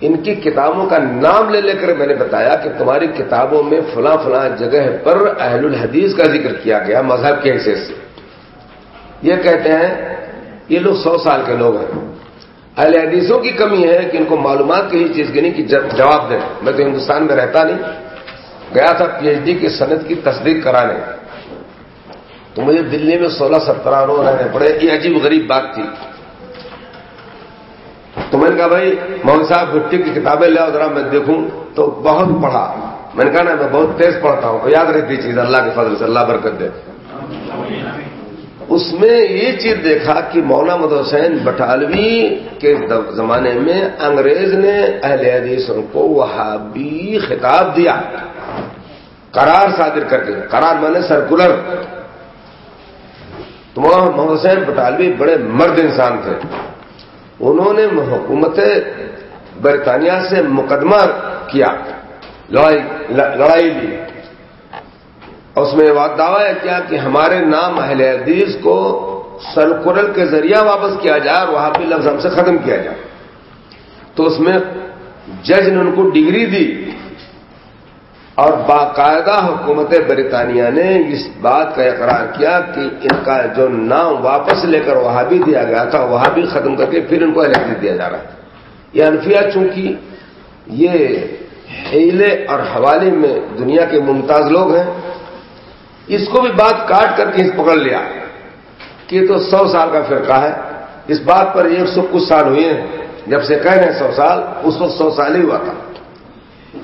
ان کی کتابوں کا نام لے لے کر میں نے بتایا کہ تمہاری کتابوں میں فلاں فلاں جگہ پر اہل الحدیث کا ذکر کیا گیا، مذہب کے حصے سے۔ یہ کہتے ہیں، یہ لوگ سو سال کے لوگ ہیں۔ اہل حدیثوں کی کمی ہے کہ ان کو معلومات کی ہی چیز کی نہیں کہ جواب دیں۔ میں تو ہندوستان میں رہتا نہیں۔ گیا تھا پی ایچ ڈی کی صنعت کی تصدیق کرانے۔ تو مجھے دلی میں سولہ سترہ روز رہنے پڑے یہ عجیب غریب بات تھی۔ تو میں نے کہا بھائی محمد صاحب بھٹی کی کتابیں لے ذرا میں دیکھوں۔ تو بہت پڑھا۔ میں نے کہا نا، میں بہت تیز پڑھتا ہوں۔ یاد رہتی چیز، اللہ کے فضل سے، اللہ برکت دے۔ اس میں یہ چیز دیکھا کہ مولانا مد حسین بٹالوی کے زمانے میں انگریز نے اہل حدیثوں کو وہابی خطاب دیا۔ قرار صادر کر کے، قرار میں نے سرکولر تو مولانا محمد حسین بٹالوی بڑے مرد انسان تھے۔ انہوں نے حکومت برطانیہ سے مقدمہ کیا لڑائی لی۔ اس میں دعویٰ کیا کہ ہمارے نام اہل حدیث کو سرکرل کے ذریعہ واپس کیا جائے اور وہاں پہ لفظ ہم سے ختم کیا جائے۔ تو اس میں جج نے ان کو ڈگری دی اور باقاعدہ حکومت برطانیہ نے اس بات کا اقرار کیا کہ ان کا جو نام واپس لے کر وہاں بھی دیا گیا تھا، وہاں بھی ختم کر کے پھر ان کو الیکٹرک دیا جا رہا ہے۔ یہ انفیہ چونکہ یہ ہیلے اور حوالے میں دنیا کے ممتاز لوگ ہیں اس کو بھی بات کاٹ کر کے پکڑ لیا کہ تو سو سال کا فرقہ ہے۔ اس بات پر ایک سو کچھ سال ہوئے ہیں۔ جب سے کہہ رہے ہیں سو سال، اس وقت سو سال ہی ہوا تھا۔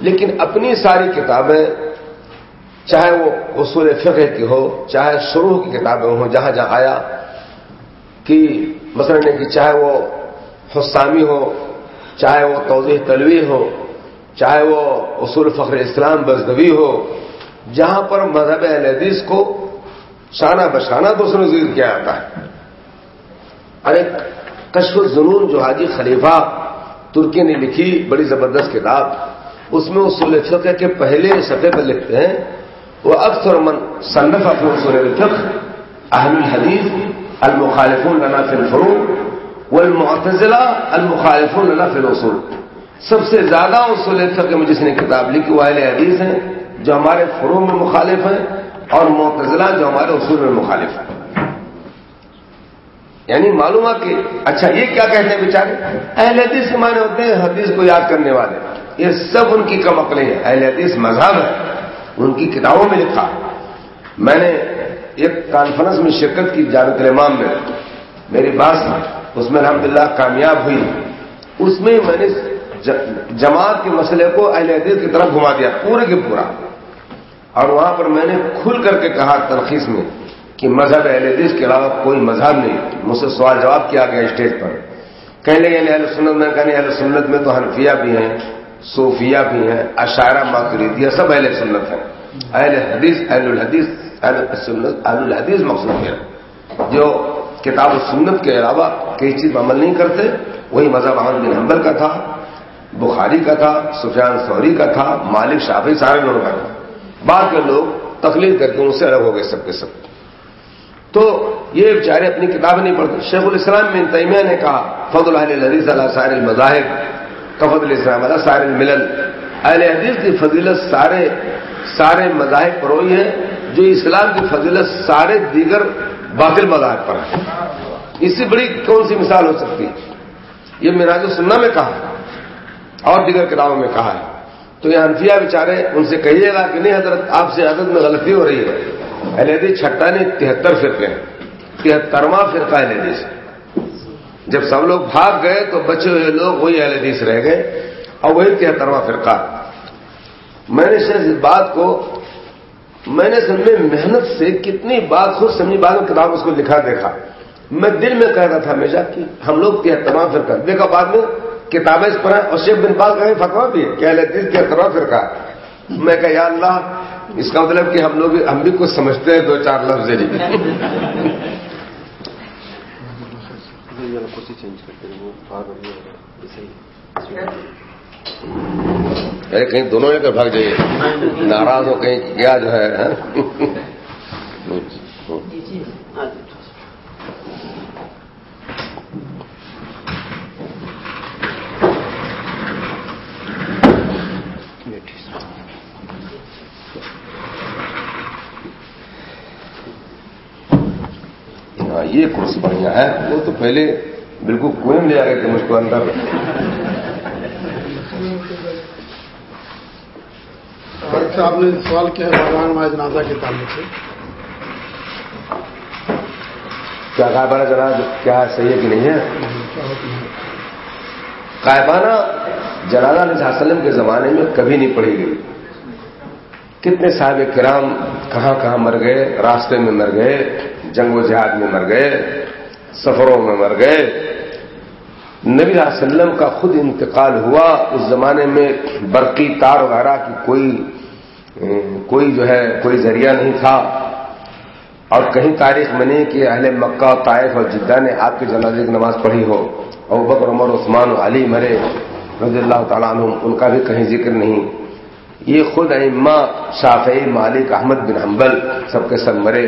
لیکن اپنی ساری کتابیں، چاہے وہ اصول فقہ کی ہو، چاہے شروع کی کتابیں ہوں، جہاں جہاں آیا کہ مثلا کہ چاہے وہ حسامی ہو، چاہے وہ توضیح تلوی ہو، چاہے وہ اصول فخر اسلام بزدوی ہو جہاں پر مذہب اہل حدیث کو شانہ بشانہ دوسروں ذکر کیا جاتا ہے۔ ارے کشف الظنون جو حاجی خلیفہ ترکی نے لکھی بڑی زبردست کتاب، اس میں اصول فقہ کے پہلے صفحے پر لکھتے ہیں، وہ اکثر من صنف اپنے اصول الفقہ، اہل الحدیث المخالف لنا فی الفروع والمعتزلہ المخالف لنا فی الاصول۔ سب سے زیادہ اصول فقہ میں جس نے کتاب لکھی، وہ اہل حدیث ہیں۔ جو ہمارے فروع میں مخالف ہیں اور معتزلہ جو ہمارے اصول میں مخالف ہیں۔ یعنی معلوم ہے کہ اچھا یہ کیا کہتے ہیں بیچارے؟ اہل حدیث کے معنی ہوتے ہیں حدیث کو یاد کرنے والے۔ یہ سب ان کی کم عقلیں ہیں۔ اہل حدیث مذہب ہے۔ ان کی کتابوں میں لکھا۔ میں نے ایک کانفرنس میں شرکت کی جانت الامام میں۔ میری بات اس میں الحمدللہ کامیاب ہوئی۔ اس میں میں نے جماعت کے مسئلے کو اہل حدیث کی طرف گھما دیا، پورے کے پورا۔ اور وہاں پر میں نے کھل کر کے کہا تلخیص میں کہ مذہب اہل حدیث کے علاوہ کوئی مذہب نہیں۔ مجھ سے سوال جواب کیا گیا اسٹیج پر۔ کہنے لگے اہل سنت، میں کہنے اہل سنت میں تو حنفیہ بھی ہیں، صوفیہ بھی ہیں اشارہ ماتریدیہ سب اہل سنت ہیں۔ اہل حدیث، اہل الحدیث، اہل سنت، اہل الحدیث مقصود ہے جو کتاب و سنت کے علاوہ کئی چیز عمل نہیں کرتے، وہی مذہب احمد بن حنبل کا تھا، بخاری کا تھا، سفیان سوری کا تھا، مالک شافی سارے لوگوں کا تھا۔ بعد کے لوگ تقلید کر کے ان سے الگ ہو گئے سب کے سب۔ تو یہ بیچارے اپنی کتابیں نہیں پڑھتے۔ شیخ الاسلام بن تیمیہ نے کہا فض اللہ حدیث اللہ سائر المذاہب کفد الاسلام اللہ سائر الملل۔ اہل حدیث کی فضیلت سارے سارے مذاہب پر ہوئی ہے، جو اسلام کی فضیلت سارے دیگر باطل مذاہب پر ہے۔ اس سے بڑی کون سی مثال ہو سکتی ہے؟ یہ میراج سننا میں کہا اور دیگر کتابوں میں کہا ہے۔ تو یہ انفیہ بیچارے ان سے کہیے گا کہ نہیں حضرت، آپ سے عدد میں غلطی ہو رہی ہے۔ اہل حدیث چھٹا نہیں، تہتر فرقے ہیں۔ تہترواں فرقہ اہل حدیث جب سب لوگ بھاگ گئے تو بچے ہوئے لوگ وہی اہل حدیث رہ گئے۔ اور وہی تہترواں فرقہ۔ میں نے شاید اس بات کو، میں نے سمجھے محنت سے کتنی بات، خود سمجھی بات میں کتاب اس کو لکھا دیکھا۔ میں دل میں کہہ رہا تھا ہمیشہ کہ ہم لوگ تہترواں فرقہ۔ دیکھا بعد میں کتابیں اس پر ہیں۔ اور شیخ بن باز کا فتوا بھی ہے کیا لیتے کیا کرو پھر کہا میں کہا یا اللہ اس کا مطلب کہ ہم لوگ ہم بھی کچھ سمجھتے ہیں دو چار لفظ ارے کہیں دونوں لے کر بھاگ جائیے۔ ناراض ہو کہیں کیا جو ہے ہاں؟ یہ کورس بڑھیا ہے۔ وہ تو پہلے بالکل کنویں میں لے آ گئے تھے مجھ کو اندر۔ صاحب نے سوال کیا ہے بھگوان ماہ جنازہ کے تعلق سے؟ کیا غائبانہ جناز کیا ہے صحیح ہے کہ نہیں ہے؟ غائبانہ جنازہ علیہ وسلم کے زمانے میں کبھی نہیں پڑھی گئی۔ کتنے صاحب کرام کہاں کہاں مر گئے راستے میں مر گئے۔ جنگ و جہاد میں مر گئے، سفروں میں مر گئے۔ نبی علیہ وسلم کا خود انتقال ہوا۔ اس زمانے میں برقی تار وغیرہ کی کوئی کوئی جو ہے، کوئی ذریعہ نہیں تھا۔ اور کہیں تاریخ میں نہیں کہ اہل مکہ، طائف اور جدہ نے آپ کی جنازے کی نماز پڑھی ہو۔ اور بکر، عمر، عثمان و علی مرے رضی اللہ تعالیٰ عنہ ان کا بھی کہیں ذکر نہیں۔ یہ خود ائمہ شافعی مالک احمد بن حنبل سب کے سب مرے۔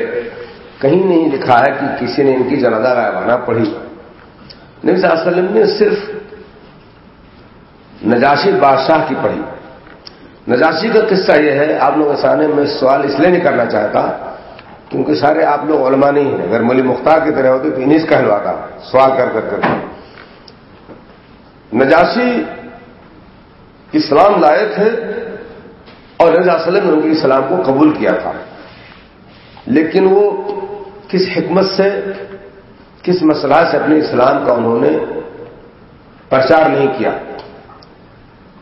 کہیں نہیں لکھا ہے کہ کسی نے ان کی جنازہ غائبانہ پڑھی۔ نبی صلی اللہ علیہ وسلم نے صرف نجاشی بادشاہ کی پڑھی۔ نجاشی کا قصہ یہ ہے، آپ لوگ سامنے میں سوال اس لیے نہیں کرنا چاہتا کیونکہ سارے آپ لوگ علماء نہیں ہیں۔ اگر ملی مختار کی طرح ہوتے تو انہیں سے کہلواتا سوال کر کر کر۔ نجاشی اسلام لائے تھے اور نبی صلی اللہ علیہ وسلم نے ان کے اسلام کو قبول کیا تھا۔ لیکن وہ کس حکمت سے، کس مسئلہ سے اپنے اسلام کا انہوں نے پرچار نہیں کیا۔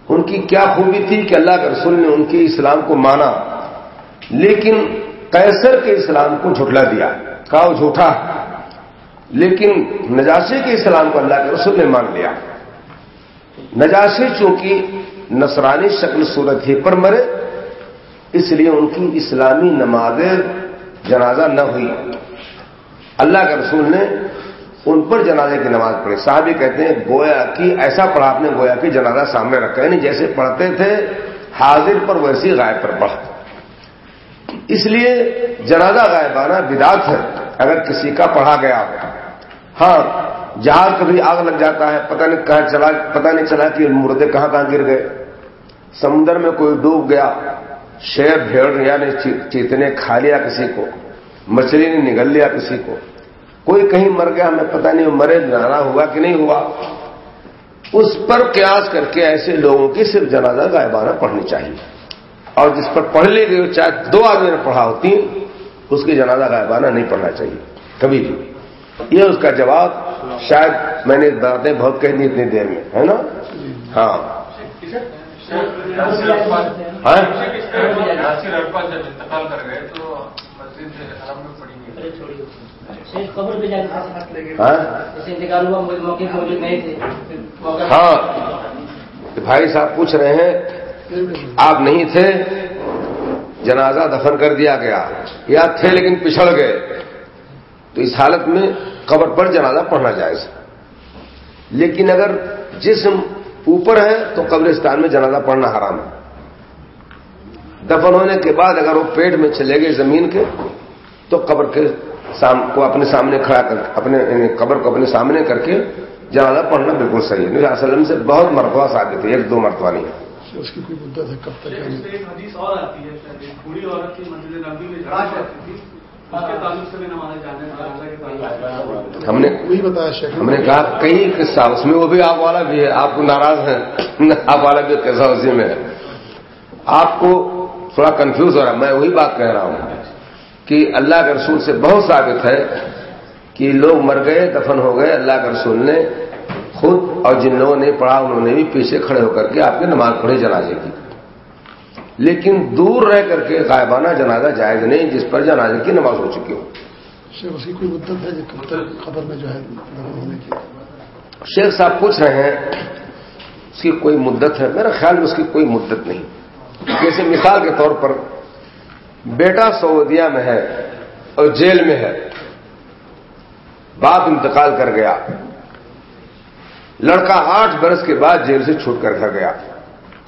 ان کی کیا خوبی تھی کہ اللہ کے رسول نے ان کے اسلام کو مانا، لیکن کیسر کے اسلام کو جھٹلا دیا۔ کہا وہ جھوٹا۔ لیکن نجاشی کے اسلام کو اللہ کے رسول نے مان لیا۔ نجاشی چونکہ نصرانی شکل صورت ہی پر مرے، اس لیے ان کی اسلامی نماز جنازہ نہ ہوئی۔ اللہ کے رسول نے ان پر جنازے کی نماز پڑھی۔ صاحب کہتے ہیں، گویا کی ایسا پڑھا آپ نے، گویا کی جنازہ سامنے رکھا۔ یعنی جیسے پڑھتے تھے، حاضر پر ویسی غائب پر پڑھ اس لیے جنازہ غائبانہ بدات ہے۔ اگر کسی کا پڑھا گیا ہو ہاں جہاز کبھی آگ لگ جاتا ہے، پتہ نہیں کہاں چلا، پتہ نہیں چلا کہ مردے کہاں کہاں گر گئے۔ سمندر میں کوئی ڈوب گیا، شیر بھیڑ یعنی یا نے چیتنے کھا لیا کسی کو، مچھلی نے نگل لیا کسی کو۔ کوئی کہیں مر گیا ہمیں پتہ نہیں وہ مرے جانا ہوا کہ نہیں ہوا۔ اس پر قیاس کر کے ایسے لوگوں کی صرف جنازہ غائبانہ پڑھنی چاہیے۔ اور جس پر پڑھ لی گئی چاہے دو آدمی نے پڑھا ہوتی، اس کی جنازہ غائبانہ نہیں پڑھنا چاہیے۔ کبھی بھی۔ یہ اس کا جواب شاید میں نے باتیں بہت کہہ دی اتنی دیر میں، ہے نا؟ ہاں۔ انتقال کر گئے تو ہاں؟ ہاں۔ بھائی صاحب پوچھ رہے ہیں آپ نہیں تھے جنازہ دفن کر دیا گیا یا تھے لیکن پچھڑ گئے۔ تو اس حالت میں قبر پر جنازہ پڑھنا جائز لیکن اگر جسم اوپر ہے تو قبرستان میں جنازہ پڑھنا حرام ہے۔ دفن ہونے کے بعد اگر وہ پیٹ میں چلے گئے زمین کے تو قبر کے سام کو اپنے سامنے کھڑا کر اپنے یعنی قبر کو اپنے سامنے کر کے جنازہ پڑھنا بالکل صحیح ہے۔ نبی وسلم سے بہت مرتبہ ثابت ہے ایک دو مرتبہ نہیں ہے۔ اس کی کوئی مدت ہے کب تک؟ ایک حدیث اور آتی ہے بوڑھی عورت کی مسجد نبی میں تھی اس کے تعلق سے بھی نماز جانے جنازہ کے تعلق سے ہم نے وہی بتایا شیخ ہم نے کہا کئی قصہ اس میں وہ بھی آپ والا بھی ہے آپ کو ناراض ہیں آپ والا بھی قصہ اسی میں ہے۔ آپ کو تھوڑا کنفیوز ہو رہا ہے میں وہی بات کہہ رہا ہوں۔ کہ اللہ کے رسول سے بہت ثابت ہے کہ لوگ مر گئے دفن ہو گئے اللہ کے رسول نے خود اور جن لوگوں نے پڑھا انہوں نے بھی پیچھے کھڑے ہو کر کے آپ کی نماز پڑھے جنازے کی۔ لیکن دور رہ کر کے غائبانہ جنازہ جائز نہیں جس پر جنازے کی نماز ہو چکی ہو۔ شیخ اس کی کوئی مدت ہے جو کب تک خبر میں جو ہے دفن ہونے کی؟ شیخ صاحب پوچھ رہے ہیں اس کی کوئی مدت ہے؟ میرا خیال میں اس کی کوئی مدت نہیں۔ جیسے مثال کے طور پر بیٹا سعودیہ میں ہے اور جیل میں ہے۔ باپ انتقال کر گیا۔ لڑکا آٹھ برس کے بعد جیل سے چھوٹ کر گھر گیا۔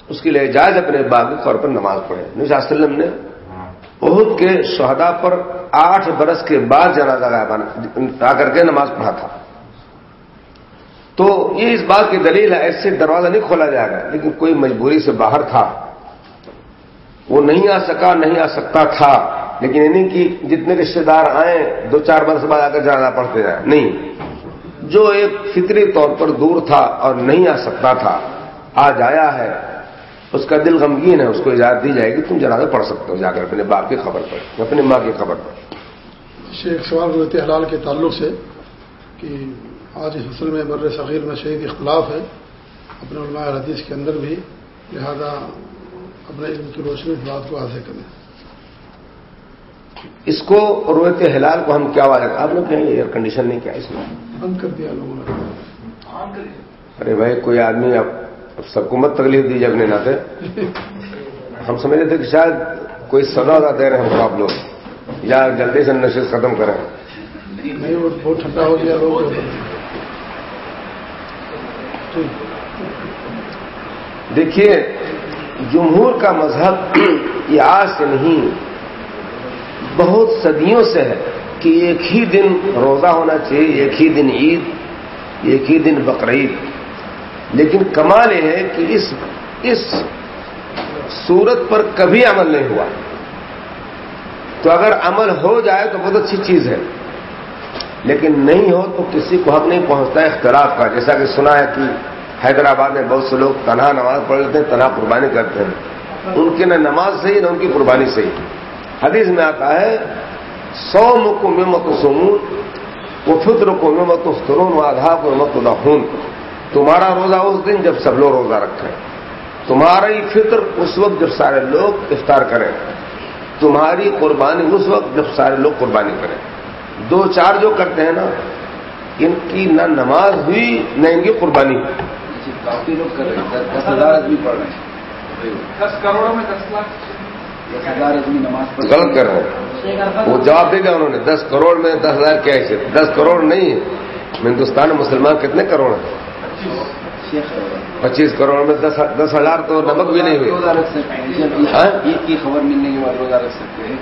اس کے لیے جائز اپنے باپ کے طور پر نماز پڑھے۔ نبی صلی اللہ علیہ وسلم نے عہد کے شہدا پر آٹھ برس کے بعد جنازہ آ کر کے نماز پڑھا تھا۔ تو یہ اس بات کی دلیل ہے ایسے دروازہ نہیں کھولا جائے گا، لیکن کوئی مجبوری سے باہر تھا۔ وہ نہیں آ سکا، نہیں آ سکتا تھا۔ لیکن یعنی کہ جتنے رشتے دار آئے دو چار برس بعد آ کر جانا پڑتے جائیں نہیں۔ جو ایک فطری طور پر دور تھا اور نہیں آ سکتا تھا، آج آیا ہے۔ اس کا دل غمگین ہے، اس کو اجازت دی جائے گی، تم جنازہ پڑھ سکتے ہو جا کر اپنے باپ کی خبر پر اپنی ماں کی خبر پر۔ ایک سوال رویت حلال کے تعلق سے کہ آج اس حصل میں بر صغیر میں شہید اختلاف ہے۔ اپنے علماء حدیث کے اندر بھی لہذا اپنے علم کی روشنی اس بات کو حاصل کریں اس کو رویت ہلال کو ہم کیا واضح آپ لوگ کہیں ایئر کنڈیشن نہیں کیا اس میں؟ بند کر دیا لوگوں نے۔ ارے بھائی کوئی آدمی اب سب کو مت تکلیف دیجیے اپنے ناطے۔ ہم سمجھ رہے تھے کہ شاید کوئی سزا وزا دے رہے ہیں آپ لوگ۔ یا جلدی سے نشے ختم کریں۔ نہیں وہ بہت ٹھنڈا ہو گیا لوگ دیکھیے جمہور کا مذہب یہ آج سے نہیں، بہت صدیوں سے ہے کہ ایک ہی دن روزہ ہونا چاہیے، ایک ہی دن عید، ایک ہی دن بقرعید۔ لیکن کمال یہ ہے کہ اس اس صورت پر کبھی عمل نہیں ہوا۔ تو اگر عمل ہو جائے تو بہت اچھی چیز ہے۔ لیکن نہیں ہو تو کسی کو حق نہیں پہنچتا اختلاف کا، جیسا کہ سنا ہے کہ حیدرآباد میں بہت سے لوگ تنہا نماز پڑھ لیتے ہیں، تنہا قربانی کرتے ہیں۔ ان کی نہ نماز صحیح، نہ ان کی قربانی صحیح۔ حدیث میں آتا ہے سو مکو مت سمون وہ فطر کو مت استرون و آدھا کو مت خون تمہارا روزہ اس دن جب سب لوگ روزہ رکھیں۔ تمہاری فطر اس وقت جب سارے لوگ افطار کریں۔ تمہاری قربانی اس وقت جب سارے لوگ قربانی کریں۔ دو چار جو کرتے ہیں نا، ان کی نہ نماز ہوئی، نہ ان کی قربانی۔ ہوئی کافی لوگ کر رہے ہیں دس ہزار آدمی پڑھ رہے ہیں۔ دس کروڑوں میں دس لاکھ۔ دس ہزار آدمی نماز پڑھ غلط کر رہے ہیں۔ وہ جواب دے گا انہوں نے دس کروڑ میں دس ہزار کیا ہے دس کروڑ نہیں ہے۔ ہندوستان میں مسلمان کتنے کروڑ ہیں؟ پچیس کروڑ میں دس ہزار تو نمک بھی نہیں جب ہاں؟ عید کی خبر ملنے کے بعد روزہ رکھ سکتے ہیں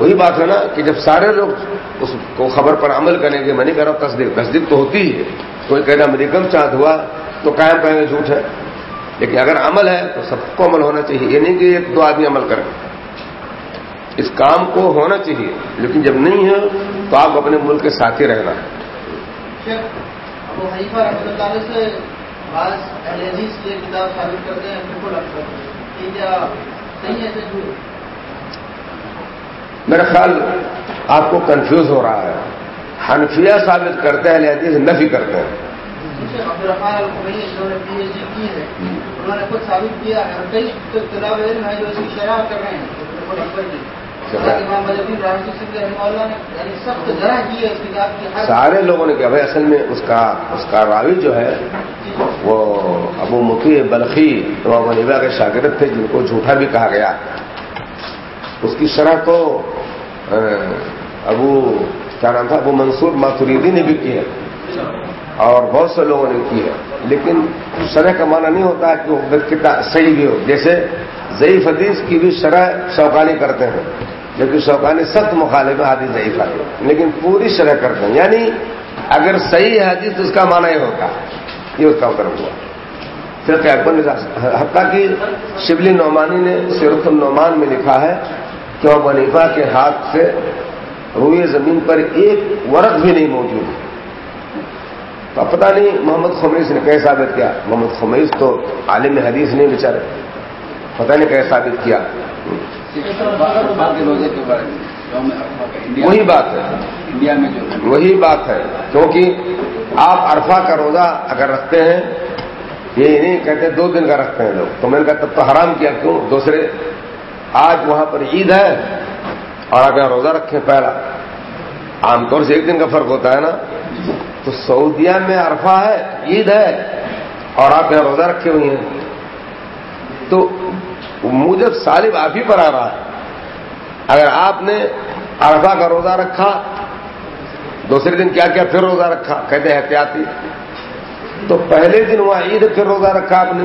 وہی بات ہے نا کہ جب سارے لوگ اس کو خبر پر عمل کریں گے، میں نہیں کہہ رہا ہوں تصدیق تصدیق تو ہوتی ہے۔ کوئی کہنا امریکن چاند ہوا تو قائم کہیں گے جھوٹ ہے۔ لیکن اگر عمل ہے تو سب کو عمل ہونا چاہیے، یہ نہیں کہ ایک دو آدمی عمل کریں۔ اس کام کو ہونا چاہیے، لیکن جب نہیں ہے تو آپ اپنے ملک کے ساتھ ہی رہنا ہے بعض حدیث کتاب ثابت کرتے ہیں، بالکل اکثر کہ کیا صحیح ہے میرا خیال آپ کو کنفیوز ہو رہا ہے۔ حنفیہ ثابت کرتے ہیں حدیث نفی کرتے ہیں۔ انہوں نے خود ثابت کیا سارے لوگوں نے کہا بھائی اصل میں اس کا اس کا راوی جو ہے وہ ابو مکی بلخی تو ابو کے شاگرد تھے جن کو جھوٹا بھی کہا گیا۔ اس کی شرح تو ابو، کیا نام تھا؟ ابو منصور ماتوریدی نے بھی کی ہے۔ اور بہت سے لوگوں نے کی ہے۔ لیکن شرح کا معنی نہیں ہوتا کہ وہ کتنا صحیح بھی ہو۔ جیسے ضعیف حدیث کی بھی شرح شوقانی کرتے ہیں لیکن شوقانی سخت مخالف حدیث ضعیف حدیث لیکن پوری شرح کرتے ہیں۔ یعنی اگر صحیح ہے حدیث تو اس کا معنی یہ ہوگا یہ اس کا مطلب ہوا پھر اکبر حتیٰ کی شبلی نعمانی نے سیرت النعمان میں لکھا ہے کہ وہ بنیفا کے ہاتھ سے روئے زمین پر ایک ورق بھی نہیں موجود تو اب پتہ نہیں محمد خمیس نے کیسے ثابت کیا۔ محمد خمیس تو عالم حدیث نہیں بےچارے پتہ نہیں کیسے ثابت کیا۔ وہی بات ہے۔ انڈیا میں جو وہی بات ہے۔ کیونکہ آپ عرفہ کا روزہ اگر رکھتے ہیں، یہ نہیں کہتے دو دن کا رکھتے ہیں لوگ۔ تو میں نے کہا تب تو حرام کیا کیوں؟ دوسرے آج وہاں پر عید ہے اور اگر روزہ رکھیں پہلا عام طور سے ایک دن کا فرق ہوتا ہے نا؟ تو سعودیہ میں عرفہ ہے، عید ہے اور آپ یہاں روزہ رکھے ہوئے ہیں۔ تو موجب سالب آپ ہی پر آ رہا ہے۔ اگر آپ نے عرفہ کا روزہ رکھا، دوسرے دن کیا کیا پھر روزہ رکھا؟ کہتے ہیں احتیاطی۔ تو پہلے دن وہاں عید پھر روزہ رکھا آپ نے،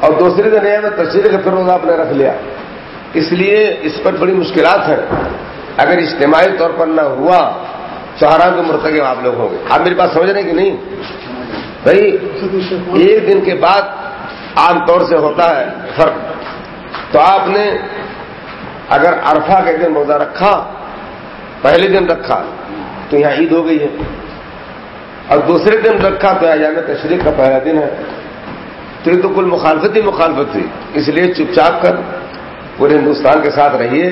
اور دوسرے دن میں تصویر کا پھر روزہ آپ نے رکھ لیا۔ اس لیے اس پر بڑی مشکلات ہیں۔ اگر اجتماعی طور پر نہ ہوا چہرا کے مرتکب آپ لوگ ہوں گے۔ آپ میری بات سمجھ رہے ہیں کہ نہیں؟ بھائی، ایک دن کے بعد عام طور سے ہوتا ہے فرق۔ تو آپ نے اگر عرفہ کے دن روزہ رکھا، پہلے دن رکھا، تو یہاں عید ہو گئی ہے۔ اور دوسرے دن رکھا، تو یہاں تشریح کا پہلا دن ہے۔ تو یہ تو کل مخالفت ہی مخالفت تھی۔ اس لیے چپ چاپ کر پورے ہندوستان کے ساتھ رہیے۔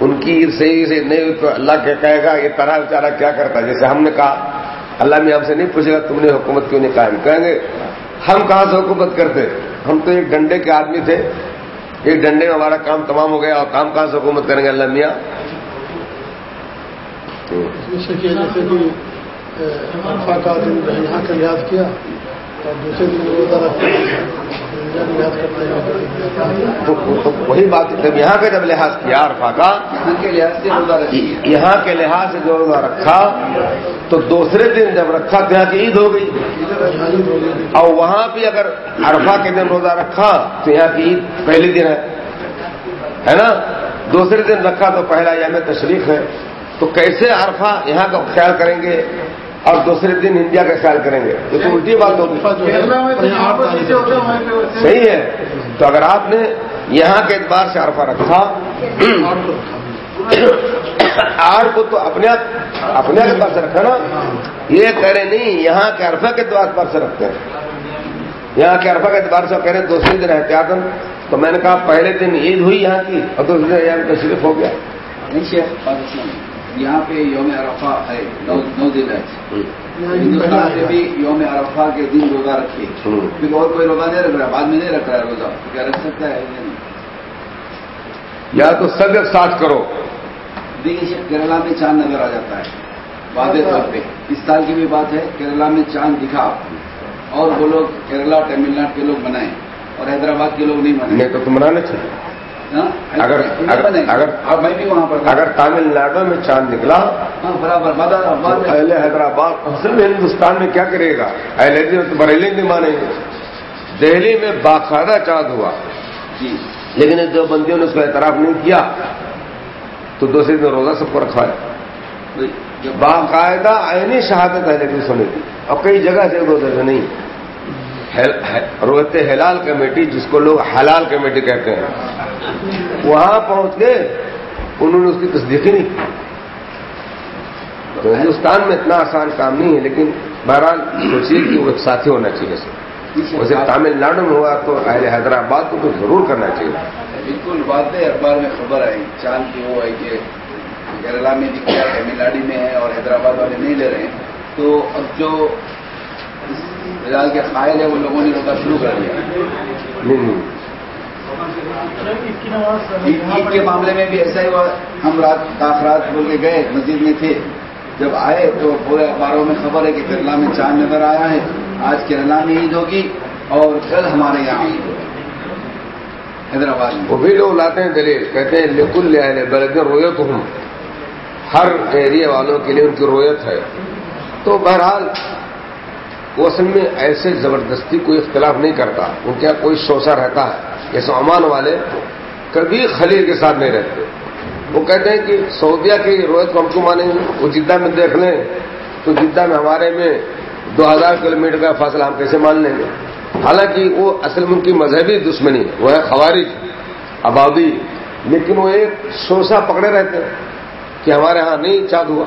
ان کی صحیح سے نہیں تو اللہ کیا کہے گا، یہ طرح بیچارہ کیا کرتا ہے؟ جیسے ہم نے کہا، اللہ میں ہم سے نہیں پوچھے گا، تم نے حکومت کیوں نہیں قائم؟ کہیں گے، ہم کہاں سے حکومت کرتے؟ ہم تو ایک ڈنڈے کے آدمی تھے۔ ایک ڈنڈے میں ہمارا کام تمام ہو گیا اور کام کہاں سے حکومت کریں گے اللہ میاں؟ جیسے کہ جیسے کہ یہاں کا یاد کیا۔ اور دوسرے دن روزہ تو وہی بات جب یہاں کا جب لحاظ کیا عرفہ کا، یہاں کے لحاظ سے جو روزہ رکھا، تو دوسرے دن جب رکھا تو یہاں کی عید ہو گئی۔ اور وہاں بھی اگر عرفہ کے دن روزہ رکھا تو یہاں کی عید پہلی دن ہے۔ ہے نا؟ دوسرے دن رکھا تو پہلا یام تشریف ہے۔ تو کیسے عرفہ یہاں کا خیال کریں گے؟ اور دوسرے دن انڈیا کا خیال کریں گے۔ یہ تو الٹی بات ہوگی صحیح ہے۔ تو اگر آپ نے یہاں کے اعتبار سے عرفہ رکھا آر کو تو اپنے اپنے اعتبار سے رکھا نا۔ یہ کہہ رہے نہیں یہاں کے عرفہ کے اعتبار سے رکھتے ہیں۔ یہاں کے عرفہ کے اعتبار سے کہہ رہے ہیں دوسرے دن احتیاط تو میں نے کہا پہلے دن عید ہوئی یہاں کی اور دوسرے دن یہاں تشریف ہو گیا۔ یہاں پہ یوم عرفہ ہے نو دن ہے۔ ہندوستان میں بھی یوم عرفہ کے دن روزہ رکھے کیونکہ اور کوئی روزہ نہیں رکھ رہا بعد میں نہیں رکھ رہا ہے روزہ۔ کیا رکھ سکتا ہے یا تو سب ایک ساتھ کرو۔ دیکھیے کیرلا میں چاند نظر آ جاتا ہے واضح طور پہ۔ اس سال کی بھی بات ہے کیرلا میں چاند دکھا۔ اور وہ لوگ کیرلا تمل ناڈو کے لوگ بنائے اور حیدرآباد کے لوگ نہیں بنائے تو منانا چاہیے؟ اگر اگر اب میں بھی وہاں پر اگر تامل ناڈو میں چاند نکلا ہاں برابر اہل حیدرآباد اصل میں ہندوستان میں کیا کرے گا؟ اہل بریلی نہیں مانیں گے دہلی میں باقاعدہ چاند ہوا۔ جی۔ لیکن دو بندیوں نے اس کا اعتراف نہیں کیا تو دوسرے دن روزہ سب کو رکھا ہے باقاعدہ عینی شہادت اہل سنی تھی۔ اور کئی جگہ سے روزہ سے نہیں روت حلال کمیٹی جس کو لوگ حلال کمیٹی کہتے ہیں۔ وہاں پہنچ کے انہوں نے اس کی تصدیق ہی نہیں کی۔ تو ہندوستان میں اتنا آسان کام نہیں ہے لیکن بہرحال سوچیے کہ وہ ساتھی ہونا چاہیے ویسے تامل ناڈو میں ہوا تو اہل حیدرآباد کو تو ضرور کرنا چاہیے۔ بالکل بات ہے اخبار میں خبر آئی۔ چاند کی وہ ہے کہ کیرلا میں دکھ رہا تمل ناڈو میں ہے اور حیدرآباد والے نہیں لے رہے ہیں۔ تو اب جو کے قائل ہے وہ لوگوں نے روزہ شروع کر دیا۔ عید کے معاملے میں بھی ایسا ہی ہوا، ہم رات تاخرات بول کے گئے، مسجد میں تھے۔ جب آئے تو پورے اخباروں میں خبر ہے کہ کیرلا میں چاند نظر آیا ہے۔ آج کیرلا میں عید ہوگی اور کل ہمارے یہاں عید ہوگی۔ حیدرآباد میں۔ وہ بھی لوگ لاتے ہیں دلیل، کہتے ہیں، لکل لے بلد رویت ہوں ہر ایریا والوں کے لیے ان کی رویت ہے۔ تو بہرحال، وہ اصل میں ایسے زبردستی کوئی اختلاف نہیں کرتا۔ ان کے کوئی شوشہ رہتا ہے۔ جیسے عمان والے کبھی خلیل کے ساتھ نہیں رہتے۔ وہ کہتے ہیں کہ سعودیہ کی رویت کو ہم کو مانیں گے؟ وہ جدہ میں دیکھ لیں تو جدہ میں ہمارے میں دو ہزار کلو میٹر کا فاصلہ ہم کیسے مان لیں گے؟ حالانکہ وہ اصل میں ان کی مذہبی دشمنی وہ ہے خوارج، آبادی۔ لیکن وہ ایک شوشہ پکڑے رہتے ہیں کہ ہمارے ہاں نہیں چاند ہوا۔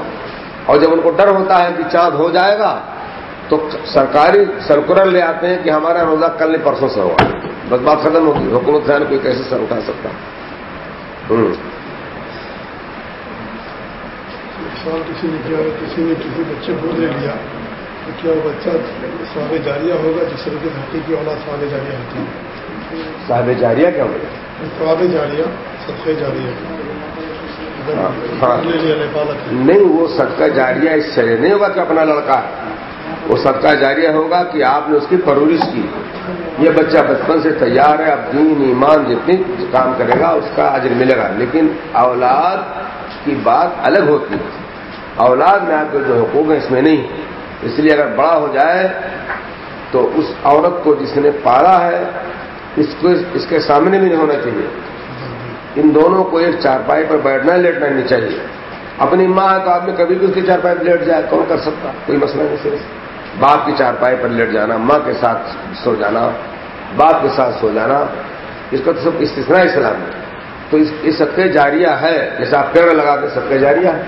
اور جب ان کو ڈر ہوتا ہے کہ چاند ہو جائے گا، تو سرکاری سرکولر لے آتے ہیں کہ ہمارا روزہ کل نہیں، پرسوں سے ہوا۔ بس بات ختم ہوگی حکومت خان کوئی کیسے سر اٹھا سکتا؟ سوال کسی نے کیا کسی نے کسی بچے کو لے لیا تو کیا وہ بچہ سواب جاریہ ہوگا جس طرح کی حقیقی والا سواب جاریہ ہوتی ہے؟ صاحب جاریہ کیا ہوگا؟ سواب جاریہ صدقے جاریہ۔ ہاں نہیں وہ صدقہ جاریہ اس سے نہیں ہوگا کہ اپنا لڑکا ہے۔ وہ صدقہ جاریہ ہوگا کہ آپ نے اس کی پرورش کی۔ یہ بچہ بچپن سے تیار ہے، اب دین، ایمان جتنی کام کرے گا، اس کا اجر ملے گا۔ لیکن اولاد کی بات الگ ہوتی ہے۔ اولاد میں آپ کے جو حقوق ہیں، اس میں نہیں۔ اس لیے اگر بڑا ہو جائے تو اس عورت کو جس نے پالا ہے، اس کو اس کے سامنے بھی نہیں ہونا چاہیے۔ ان دونوں کو ایک چارپائی پر بیٹھنا، لیٹنا نہیں چاہیے۔ اپنی ماں ہے تو آپ نے کبھی بھی اس کی چارپائی پر لیٹ جائے، کون کر سکتا؟ کوئی مسئلہ نہیں صرف۔ باپ کی چارپائی پر لیٹ جانا، ماں کے ساتھ سو جانا۔ باپ کے ساتھ سو جانا اس کا تو سب استثنا اسلام ہے۔ تو اس سب کے جاریہ ہے جیسے آپ پیڑ لگا کے سب کے جاریہ ہے۔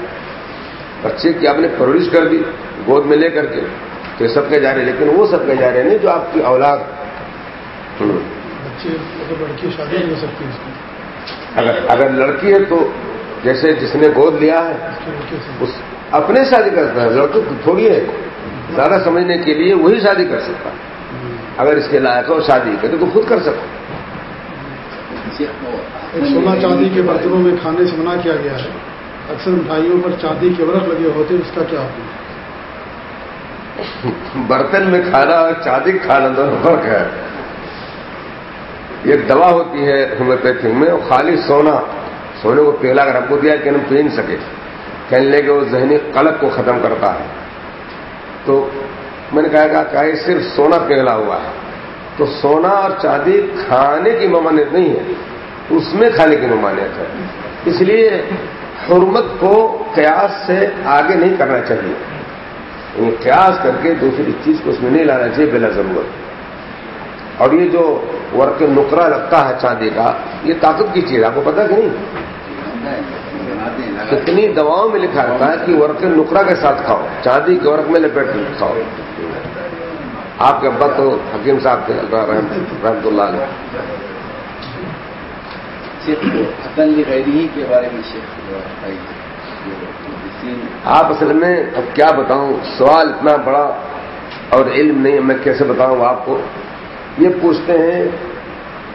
بچے کی آپ نے پرورش کر دی گود میں لے کر کے تو یہ سب کے جارے لیکن وہ سب کے جارے نہیں جو آپ کی اولاد بچے لڑکی شادی نہیں ہو سکتی اس کی۔ اگر اگر لڑکی ہے تو جیسے جس نے گود لیا ہے اس اپنے شادی کرتا ہے۔ لڑکی تھوڑی ہے زیادہ سمجھنے کے لیے وہی شادی کر سکتا اگر اس کے لائق ہو شادی کرے تو خود کر سکتا سونا چاندی کے برتنوں میں کھانے سے منع کیا گیا ہے۔ اکثر مٹھائیوں پر چاندی کے ورق لگے ہوتے اس کا کیا حکم؟ برتن میں کھانا اور چاندی کھانا دونوں فرق ہے۔ یہ دوا ہوتی ہے ہومیوپیتھی میں خالی سونا سونے کو پہلا اگر ہم کو دیا کہ ہم نہیں سکے۔ کہنے لے کہ وہ ذہنی قلق کو ختم کرتا ہے۔ تو میں نے کہا کہ صرف سونا پہلا ہوا ہے۔ تو سونا اور چاندی کھانے کی ممانعت نہیں ہے۔ اس میں کھانے کی ممانعت ہے۔ اس لیے حرمت کو قیاس سے آگے نہیں کرنا چاہیے۔ یعنی قیاس کر کے دوسری چیز کو اس میں نہیں لانا چاہیے بلا ضرورت۔ اور یہ جو ورق نکرا لگتا ہے چاندی کا، یہ طاقت کی چیز آپ کو پتا کہ نہیں؟ کتنی دواؤں میں لکھا رہتا ہے کہ ورق نکرا کے ساتھ کھاؤ، چاندی کے ورق میں لپیٹ کھاؤ۔ آپ کے ابا تو حکیم صاحب تھے رحمت اللہ علیہ۔ کے بارے میں آپ اصل میں اب کیا بتاؤں؟ سوال اتنا بڑا اور علم نہیں میں کیسے بتاؤں آپ کو؟ یہ پوچھتے ہیں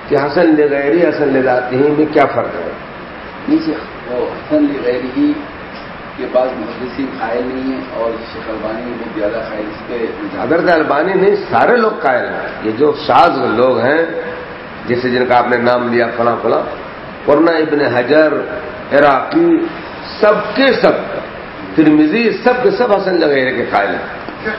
کہ حسن لے غیری حسن لے جاتی ہیں میں کیا فرق ہے؟ نیچے حسن لے غیری کے پاس محدثی قائل نہیں ہے اور شیخ البانی بہت زیادہ قائل اس پہ اگر البانی نہیں سارے لوگ قائل ہیں۔ یہ جو شاز لوگ ہیں جیسے جن کا آپ نے نام لیا فلاں فلاں ورنہ ابن حجر عراقی سب کے سب ترمیزی سب کے سب حسن لگے کے قائل ہیں۔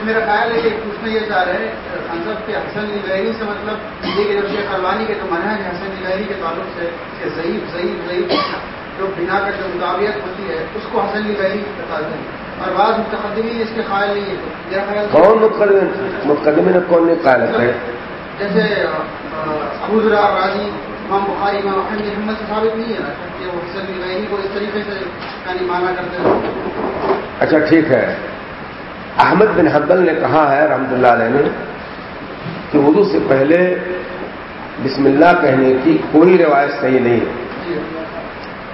میرا خیال ہے کہ پوچھنا یہ چاہ رہے ہیں کہ حسن لہری سے مطلب یہ کہ جب شیخ الوانی کے جو منہج ہے حسن لہری کے تعلق سے کہ ضعیف ضعیف ضعیف۔ جو بنا کر جو مطابعت ہوتی ہے اس کو حسن لہری بتاتے ہیں اور بعض متقدمین اس کے قائل نہیں ہے خیال کون متقدمین کون نہیں قائل ہے؟ جیسے ابوذرا راضی امام بخاری امام احمد محمد سے ثابت نہیں ہے کہ وہ حسن لہری کو اس طریقے سے یعنی مانا کرتے ہیں۔ اچھا ٹھیک ہے۔ احمد بن حبل نے کہا ہے رحمت اللہ علیہ نے کہ اردو سے پہلے بسم اللہ کہنے کی کوئی روایت صحیح نہیں ہے۔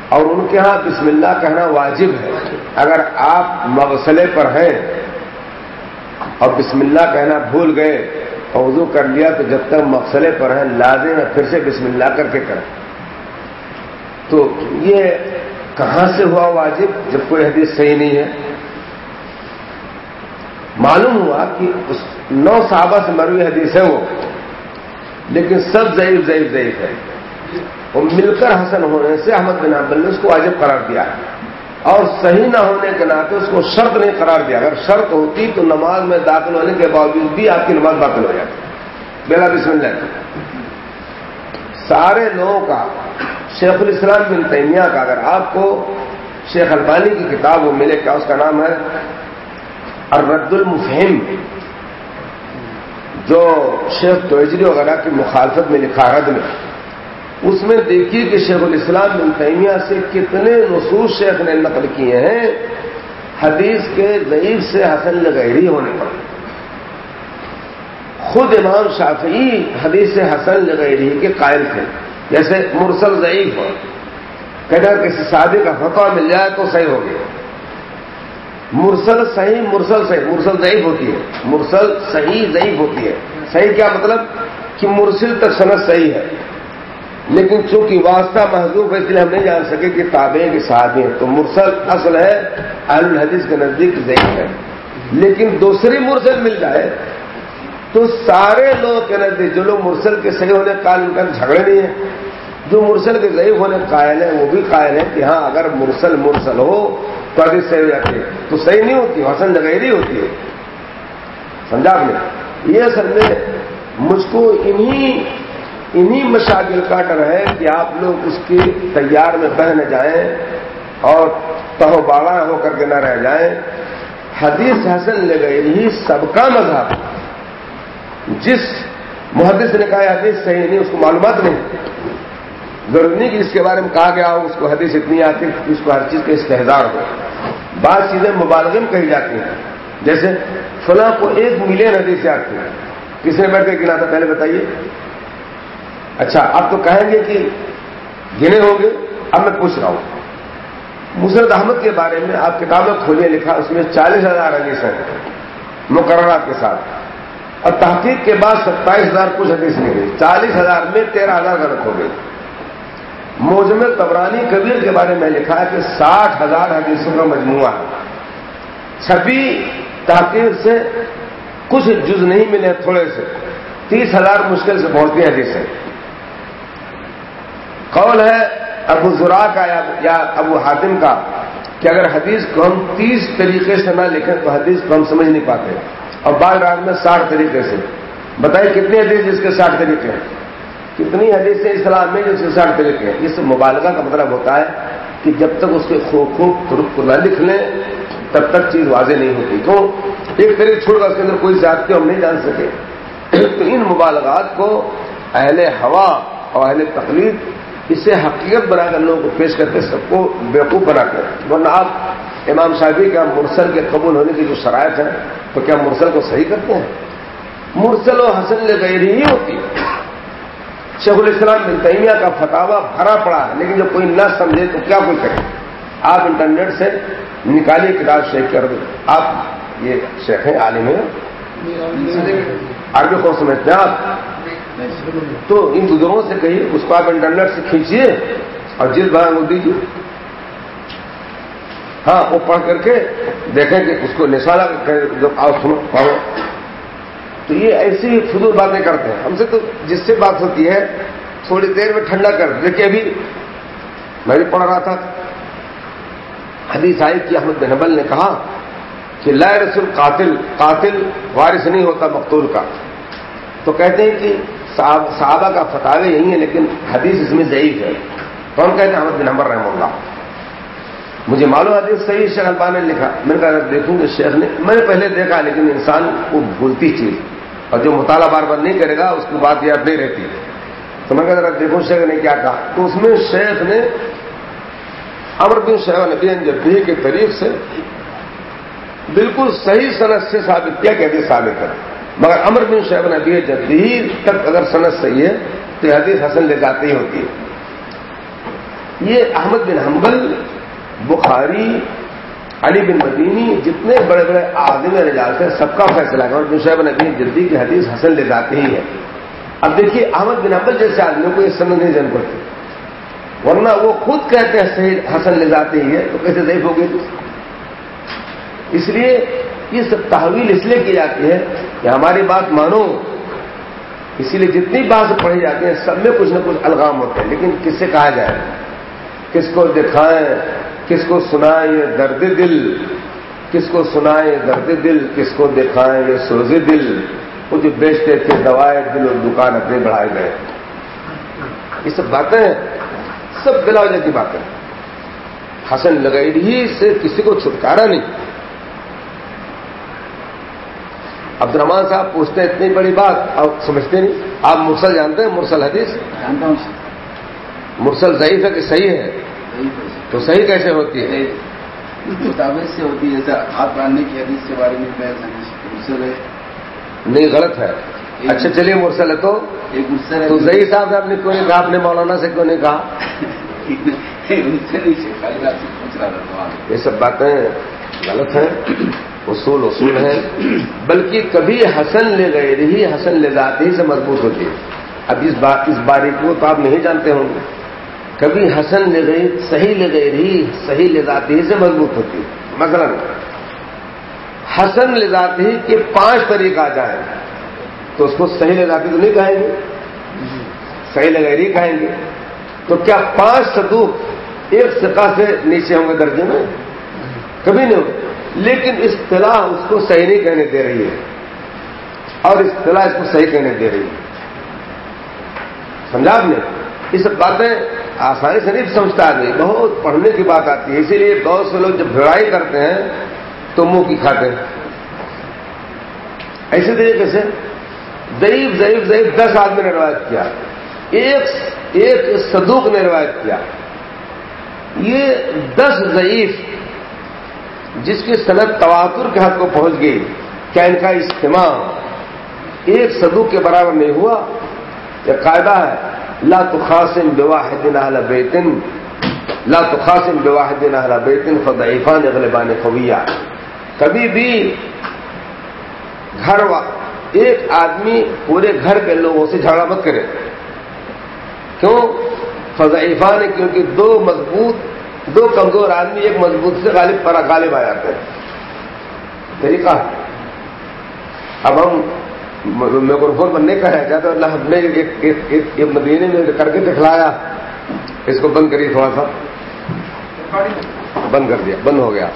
اور ان کے ہاں بسم اللہ کہنا واجب ہے۔ اگر آپ مغسلے پر ہیں اور بسم اللہ کہنا بھول گئے اور وضو کر لیا تو جب تک مغسلے پر ہیں، لازم ہے پھر سے بسم اللہ کر کے کریں۔ تو یہ کہاں سے ہوا واجب؟ جب کوئی حدیث صحیح نہیں ہے۔ معلوم ہوا کہ اس نو صحابہ سے مروی حدیث ہے وہ، لیکن سب ضعیف ضعیف ضعیف ہے۔ وہ مل کر حسن ہونے سے احمد بن حنبل نے اس کو واجب قرار دیا ہے۔ اور صحیح نہ ہونے کے ناطے اس کو شرط نہیں قرار دیا۔ اگر شرط ہوتی تو نماز میں داخل ہونے کے باوجود بھی آپ کی نماز داخل ہو جاتی۔ بلا بسم اللہ۔ سارے لوگوں کا، شیخ الاسلام بن تیمیہ کا، اگر آپ کو شیخ البانی کی کتاب وہ ملے کیا اس کا نام ہے؟ الرد المفہم، جو شیخ توجری وغیرہ کی مخالفت میں لکھا، رد میں۔ اس میں دیکھیے کہ شیخ الاسلام بن تیمیہ سے کتنے نصوص شیخ نے نقل کیے ہیں۔ حدیث کے ضعیف سے حسن لغیری ہونے پر۔ خود امام شافعی حدیث سے حسن لغیری کے قائل تھے۔ جیسے مرسل ضعیف ہو۔ کہنا کسی شادی کا فتوا مل جائے تو صحیح ہو گیا۔ مرسل صحیح مرسل صحیح۔ مرسل ضعیف ہوتی ہے۔ مرسل صحیح ضعیف ہوتی ہے۔ صحیح کیا مطلب؟ کہ مرسل تک صنعت صحیح ہے۔ لیکن چونکہ واسطہ محضوب ہے، اس لیے ہم نہیں جان سکے کہ تابع کے صحابی ہیں۔ تو مرسل اصل ہے، اہل الحدیث کے نزدیک ضعیف ہے۔ لیکن دوسری مرسل مل جائے تو سارے لوگ کے نزدیک، جو لوگ مرسل کے صحیح ہونے کا ان کا جھگڑے نہیں ہیں۔ جو مرسل کے ضعیف ہونے قائل ہیں، وہ بھی قائل ہیں کہ ہاں اگر مرسل مرسل ہو تو حدیث صحیح ہو جاتی ہے۔ تو صحیح نہیں ہوتی، حسن جگہ ہوتی۔ ہے سمجھا آپ نے؟ یہ اصل میں مجھ کو انہی انہی مشاغل کا ڈر ہے کہ آپ لوگ اس کی تیار میں بہ نہ جائیں اور تہو باڑا ہو کر کے نہ رہ جائیں۔ حدیث حسن لے گئے یہی سب کا مذہب۔ جس محدث نے کہا حدیث صحیح نہیں، اس کو معلومات نہیں۔ ضروری نہیں کہ اس کے بارے میں کہا گیا ہو، اس کو حدیث اتنی آتی کہ اس کو ہر چیز کا استحدار ہو۔ بعض چیزیں مبالغ میں کہی جاتی ہیں۔ جیسے فلاں کو ایک ملین حدیث آتی ہیں کس نے بیٹھ کے گنا تھا؟ پہلے بتائیے۔ اچھا آپ تو کہیں گے کہ گنے ہوں گے، اب میں پوچھ رہا ہوں۔ مسرت احمد کے بارے میں آپ کتابیں کھولے لکھا، اس میں چالیس ہزار حدیث ہیں، مقررات کے ساتھ۔ اور تحقیق کے بعد ستائیس ہزار کچھ حدیث گئی چالیس ہزار میں تیرہ ہزار غلط ہو گئی موجم تبرانی کبیر کے بارے میں لکھا ہے کہ ساٹھ ہزار حدیثوں کا مجموعہ ہے۔ چھبی تحقیق سے کچھ جز نہیں ملے، تھوڑے سے۔ تیس ہزار مشکل سے پہنچتی ہیں حدیثیں۔ قول ہے ابو ذرا کا یا ابو حاتم کا کہ اگر حدیث کو ہم تیس طریقے سے نہ لکھیں تو حدیث کو ہم سمجھ نہیں پاتے اور بعض رات میں ساٹھ طریقے سے۔ بتائیے کتنی حدیث جس کے ساٹھ طریقے ہیں؟ کتنی حدیث اسلام میں جس کے ساٹھ طریقے ہیں؟ اس مبالغہ کا مطلب ہوتا ہے کہ جب تک اس کے خوب خوب کو نہ لکھ لیں، تب تک چیز واضح نہیں ہوتی۔ تو ایک طریقے چھوڑ کر اس کے اندر کوئی زیادتی ہم نہیں جان سکے۔ تو ان مبالغات کو اہل ہوا اور اہل تقلید اسے حقیقت بنا کر لوگوں کو پیش کرتے سب کو بیوقوف بنا کر۔ ورنہ آپ امام صاحبی کا مرسل کے قبول ہونے کی جو شرائط ہے تو کیا مرسل کو صحیح کرتے ہیں؟ مرسل و حسن غیر ہی ہوتی۔ شیخ الاسلام بن تیمیہ کا فتوا بھرا پڑا ہے لیکن جب کوئی نہ سمجھے تو کیا کوئی کرے؟ آپ انٹرنیٹ سے نکالیے کتاب شیخ کر دو آپ یہ شیخ ہیں۔ عالم ہیں عربی کو سمجھتے ہیں آپ؟ تو ان بزرگوں سے کہیے اس کو آپ انٹرنیٹ سے کھینچیے اور جلد بھر وہ دیجیے۔ ہاں وہ پڑھ کر کے دیکھیں کہ اس کو نشانہ جب آؤ سنو، پڑھو۔ تو یہ ایسی فضول باتیں کرتے ہیں۔ ہم سے تو جس سے بات ہوتی ہے، تھوڑی دیر میں ٹھنڈا کر۔ دیکھیے، ابھی میں بھی پڑھ رہا تھا۔ حدیث آئی کی احمد بن حبل نے کہا کہ لا رسول قاتل قاتل وارث نہیں ہوتا مقتول کا۔ تو کہتے ہیں کہ صحابہ کا فتح یہی ہے، لیکن حدیث اس میں ضعیف ہے۔ کون کہتے ہیں احمد بن حمر رحم اللہ۔ مجھے معلوم حدیث صحیح شیخ البان نے لکھا۔ میں نے کہا دیکھوں کہ شیخ نے، میں نے پہلے دیکھا، لیکن انسان کو بھولتی چیز۔ اور جو مطالعہ بار بار نہیں کرے گا، اس کی بات یاد نہیں رہتی۔ تو میں کہا دیکھوں شیخ نے کیا کہا۔ تو اس میں شیخ نے امر بن شیخ نبی جدید کے طریق سے بالکل صحیح صنعت سے ثابت کیا کہتے ثابت ہے۔ مگر امر بن شیخ نبی جدید تک اگر صنعت صحیح ہے تو حدیث حسن لے جاتی ہی ہوتی ہے۔ یہ احمد بن حنبل، بخاری، علی بن مدینی جتنے بڑے بڑے آدمی رجال تھے، سب کا فیصلہ ہے۔ اور بن شیخ نبی جدید کی حدیث حسن لے جاتی ہی ہے۔ اب دیکھیے، احمد بن حنبل جیسے آدمیوں کو یہ سمجھ نہیں جان پڑتی۔ ورنہ وہ خود کہتے ہیں صحیح حسن لے جاتے ہی ہے، تو کیسے ضعیف ہو گئی اس لیے یہ سب تحویل اس لیے کی جاتی ہے کہ ہماری بات مانو، اسی لیے جتنی بات پڑھی جاتی ہیں سب میں کچھ نہ کچھ الغام ہوتے ہیں۔ لیکن کس سے کہا جائے؟ کس کو دکھائیں، کس کو سنائیں یہ درد دل؟ کس کو سنائیں درد دل؟ کس کو دکھائیں یہ سوز دل؟ وہ جو بیچتے تھے، دوائے دل اور دکان اپنے بڑھائے گئے۔ یہ سب باتیں سب بلا وجہ کی باتیں حسن لگئی سے کسی کو چھٹکارا نہیں۔ عبد الرحمان صاحب پوچھتے ہیں اتنی بڑی بات آپ سمجھتے نہیں؟ آپ مرسل جانتے ہیں؟ مرسل حدیث؟ جانتا ہوں مرسل ضعیف ہے کہ صحیح ہے؟ تو صحیح کیسے ہوتی ہے؟ مطابق سے ہوتی ہے جیسے ہاتھ باندھنے کی حدیث کے بارے میں مرسل ہے۔ نہیں غلط ہے۔ اچھا چلیے مرسل ہے تو۔ ایک مرسل ہے۔ تو صحیح صاحب آپ نے کیوں نہیں کہا؟ اپنے مولانا سے کیوں نہیں کہا؟ یہ سب باتیں غلط ہیں۔ اصول اصول ہیں، بلکہ کبھی حسن لے گئے رہی حسن لے جاتے ہی سے مضبوط ہوتی ہے۔ اب اس بات اس باریک کو تو آپ نہیں جانتے ہوں گے۔ کبھی حسن لے گئی صحیح لے گئی رہی صحیح لے جاتے ہی سے مضبوط ہوتی ہے۔ مثلا، حسن لذاتی کے پانچ طریقہ آ جائیں۔ تو اس کو صحیح لے لذاتی تو نہیں کہیں گے؟ صحیح لغیری کہیں گے۔ تو کیا پانچ صدوق ایک سکا سے نیچے ہوں گے درجے میں؟ کبھی نہیں ہوں لیکن اصطلاح اس کو صحیح نہیں کہنے دے رہی ہے۔ اور اصطلاح اس کو صحیح کہنے دے رہی ہے۔ سمجھا آپ نے؟ یہ سب باتیں آسانی سے نہیں سمجھتا آدمی۔ بہت پڑھنے کی بات آتی ہے۔ اسی لیے بہت سے لوگ جب بھرائی کرتے ہیں تو منہ کی کھاتے ہیں۔ ایسے طریقے سے ضعیف ضعیف ضعیف دس آدمی نے روایت کیا۔ ایک ایک صدوق نے روایت کیا۔ یہ دس ضعیف جس کی صنعت تواتر کے حد کو پہنچ گئی، کیا ان کا اجتماع ایک صدوق کے برابر نہیں ہوا؟ یہ قاعدہ ہے، لا تخاسم بواحد اهل بیت، لا تخاسم بواحد اهل بیت، فضعیفان غلبان خویہ کبھی بھی گھر ایک آدمی پورے گھر کے لوگوں سے جھگڑا مت کرے۔ کیوں؟ فضعیفان ہے کیونکہ دو مضبوط دو کمزور آدمی ایک مضبوط سے غالب، پر غالب آ جاتے ہیں۔ طریقہ۔ اب ہم میکروفون پر نہیں کہا جاتا اللہ ہم نے ایک مدینے میں کر کے دکھلایا، اس کو بند کریے تھوڑا سا۔ بند کر دیا، بند ہو گیا۔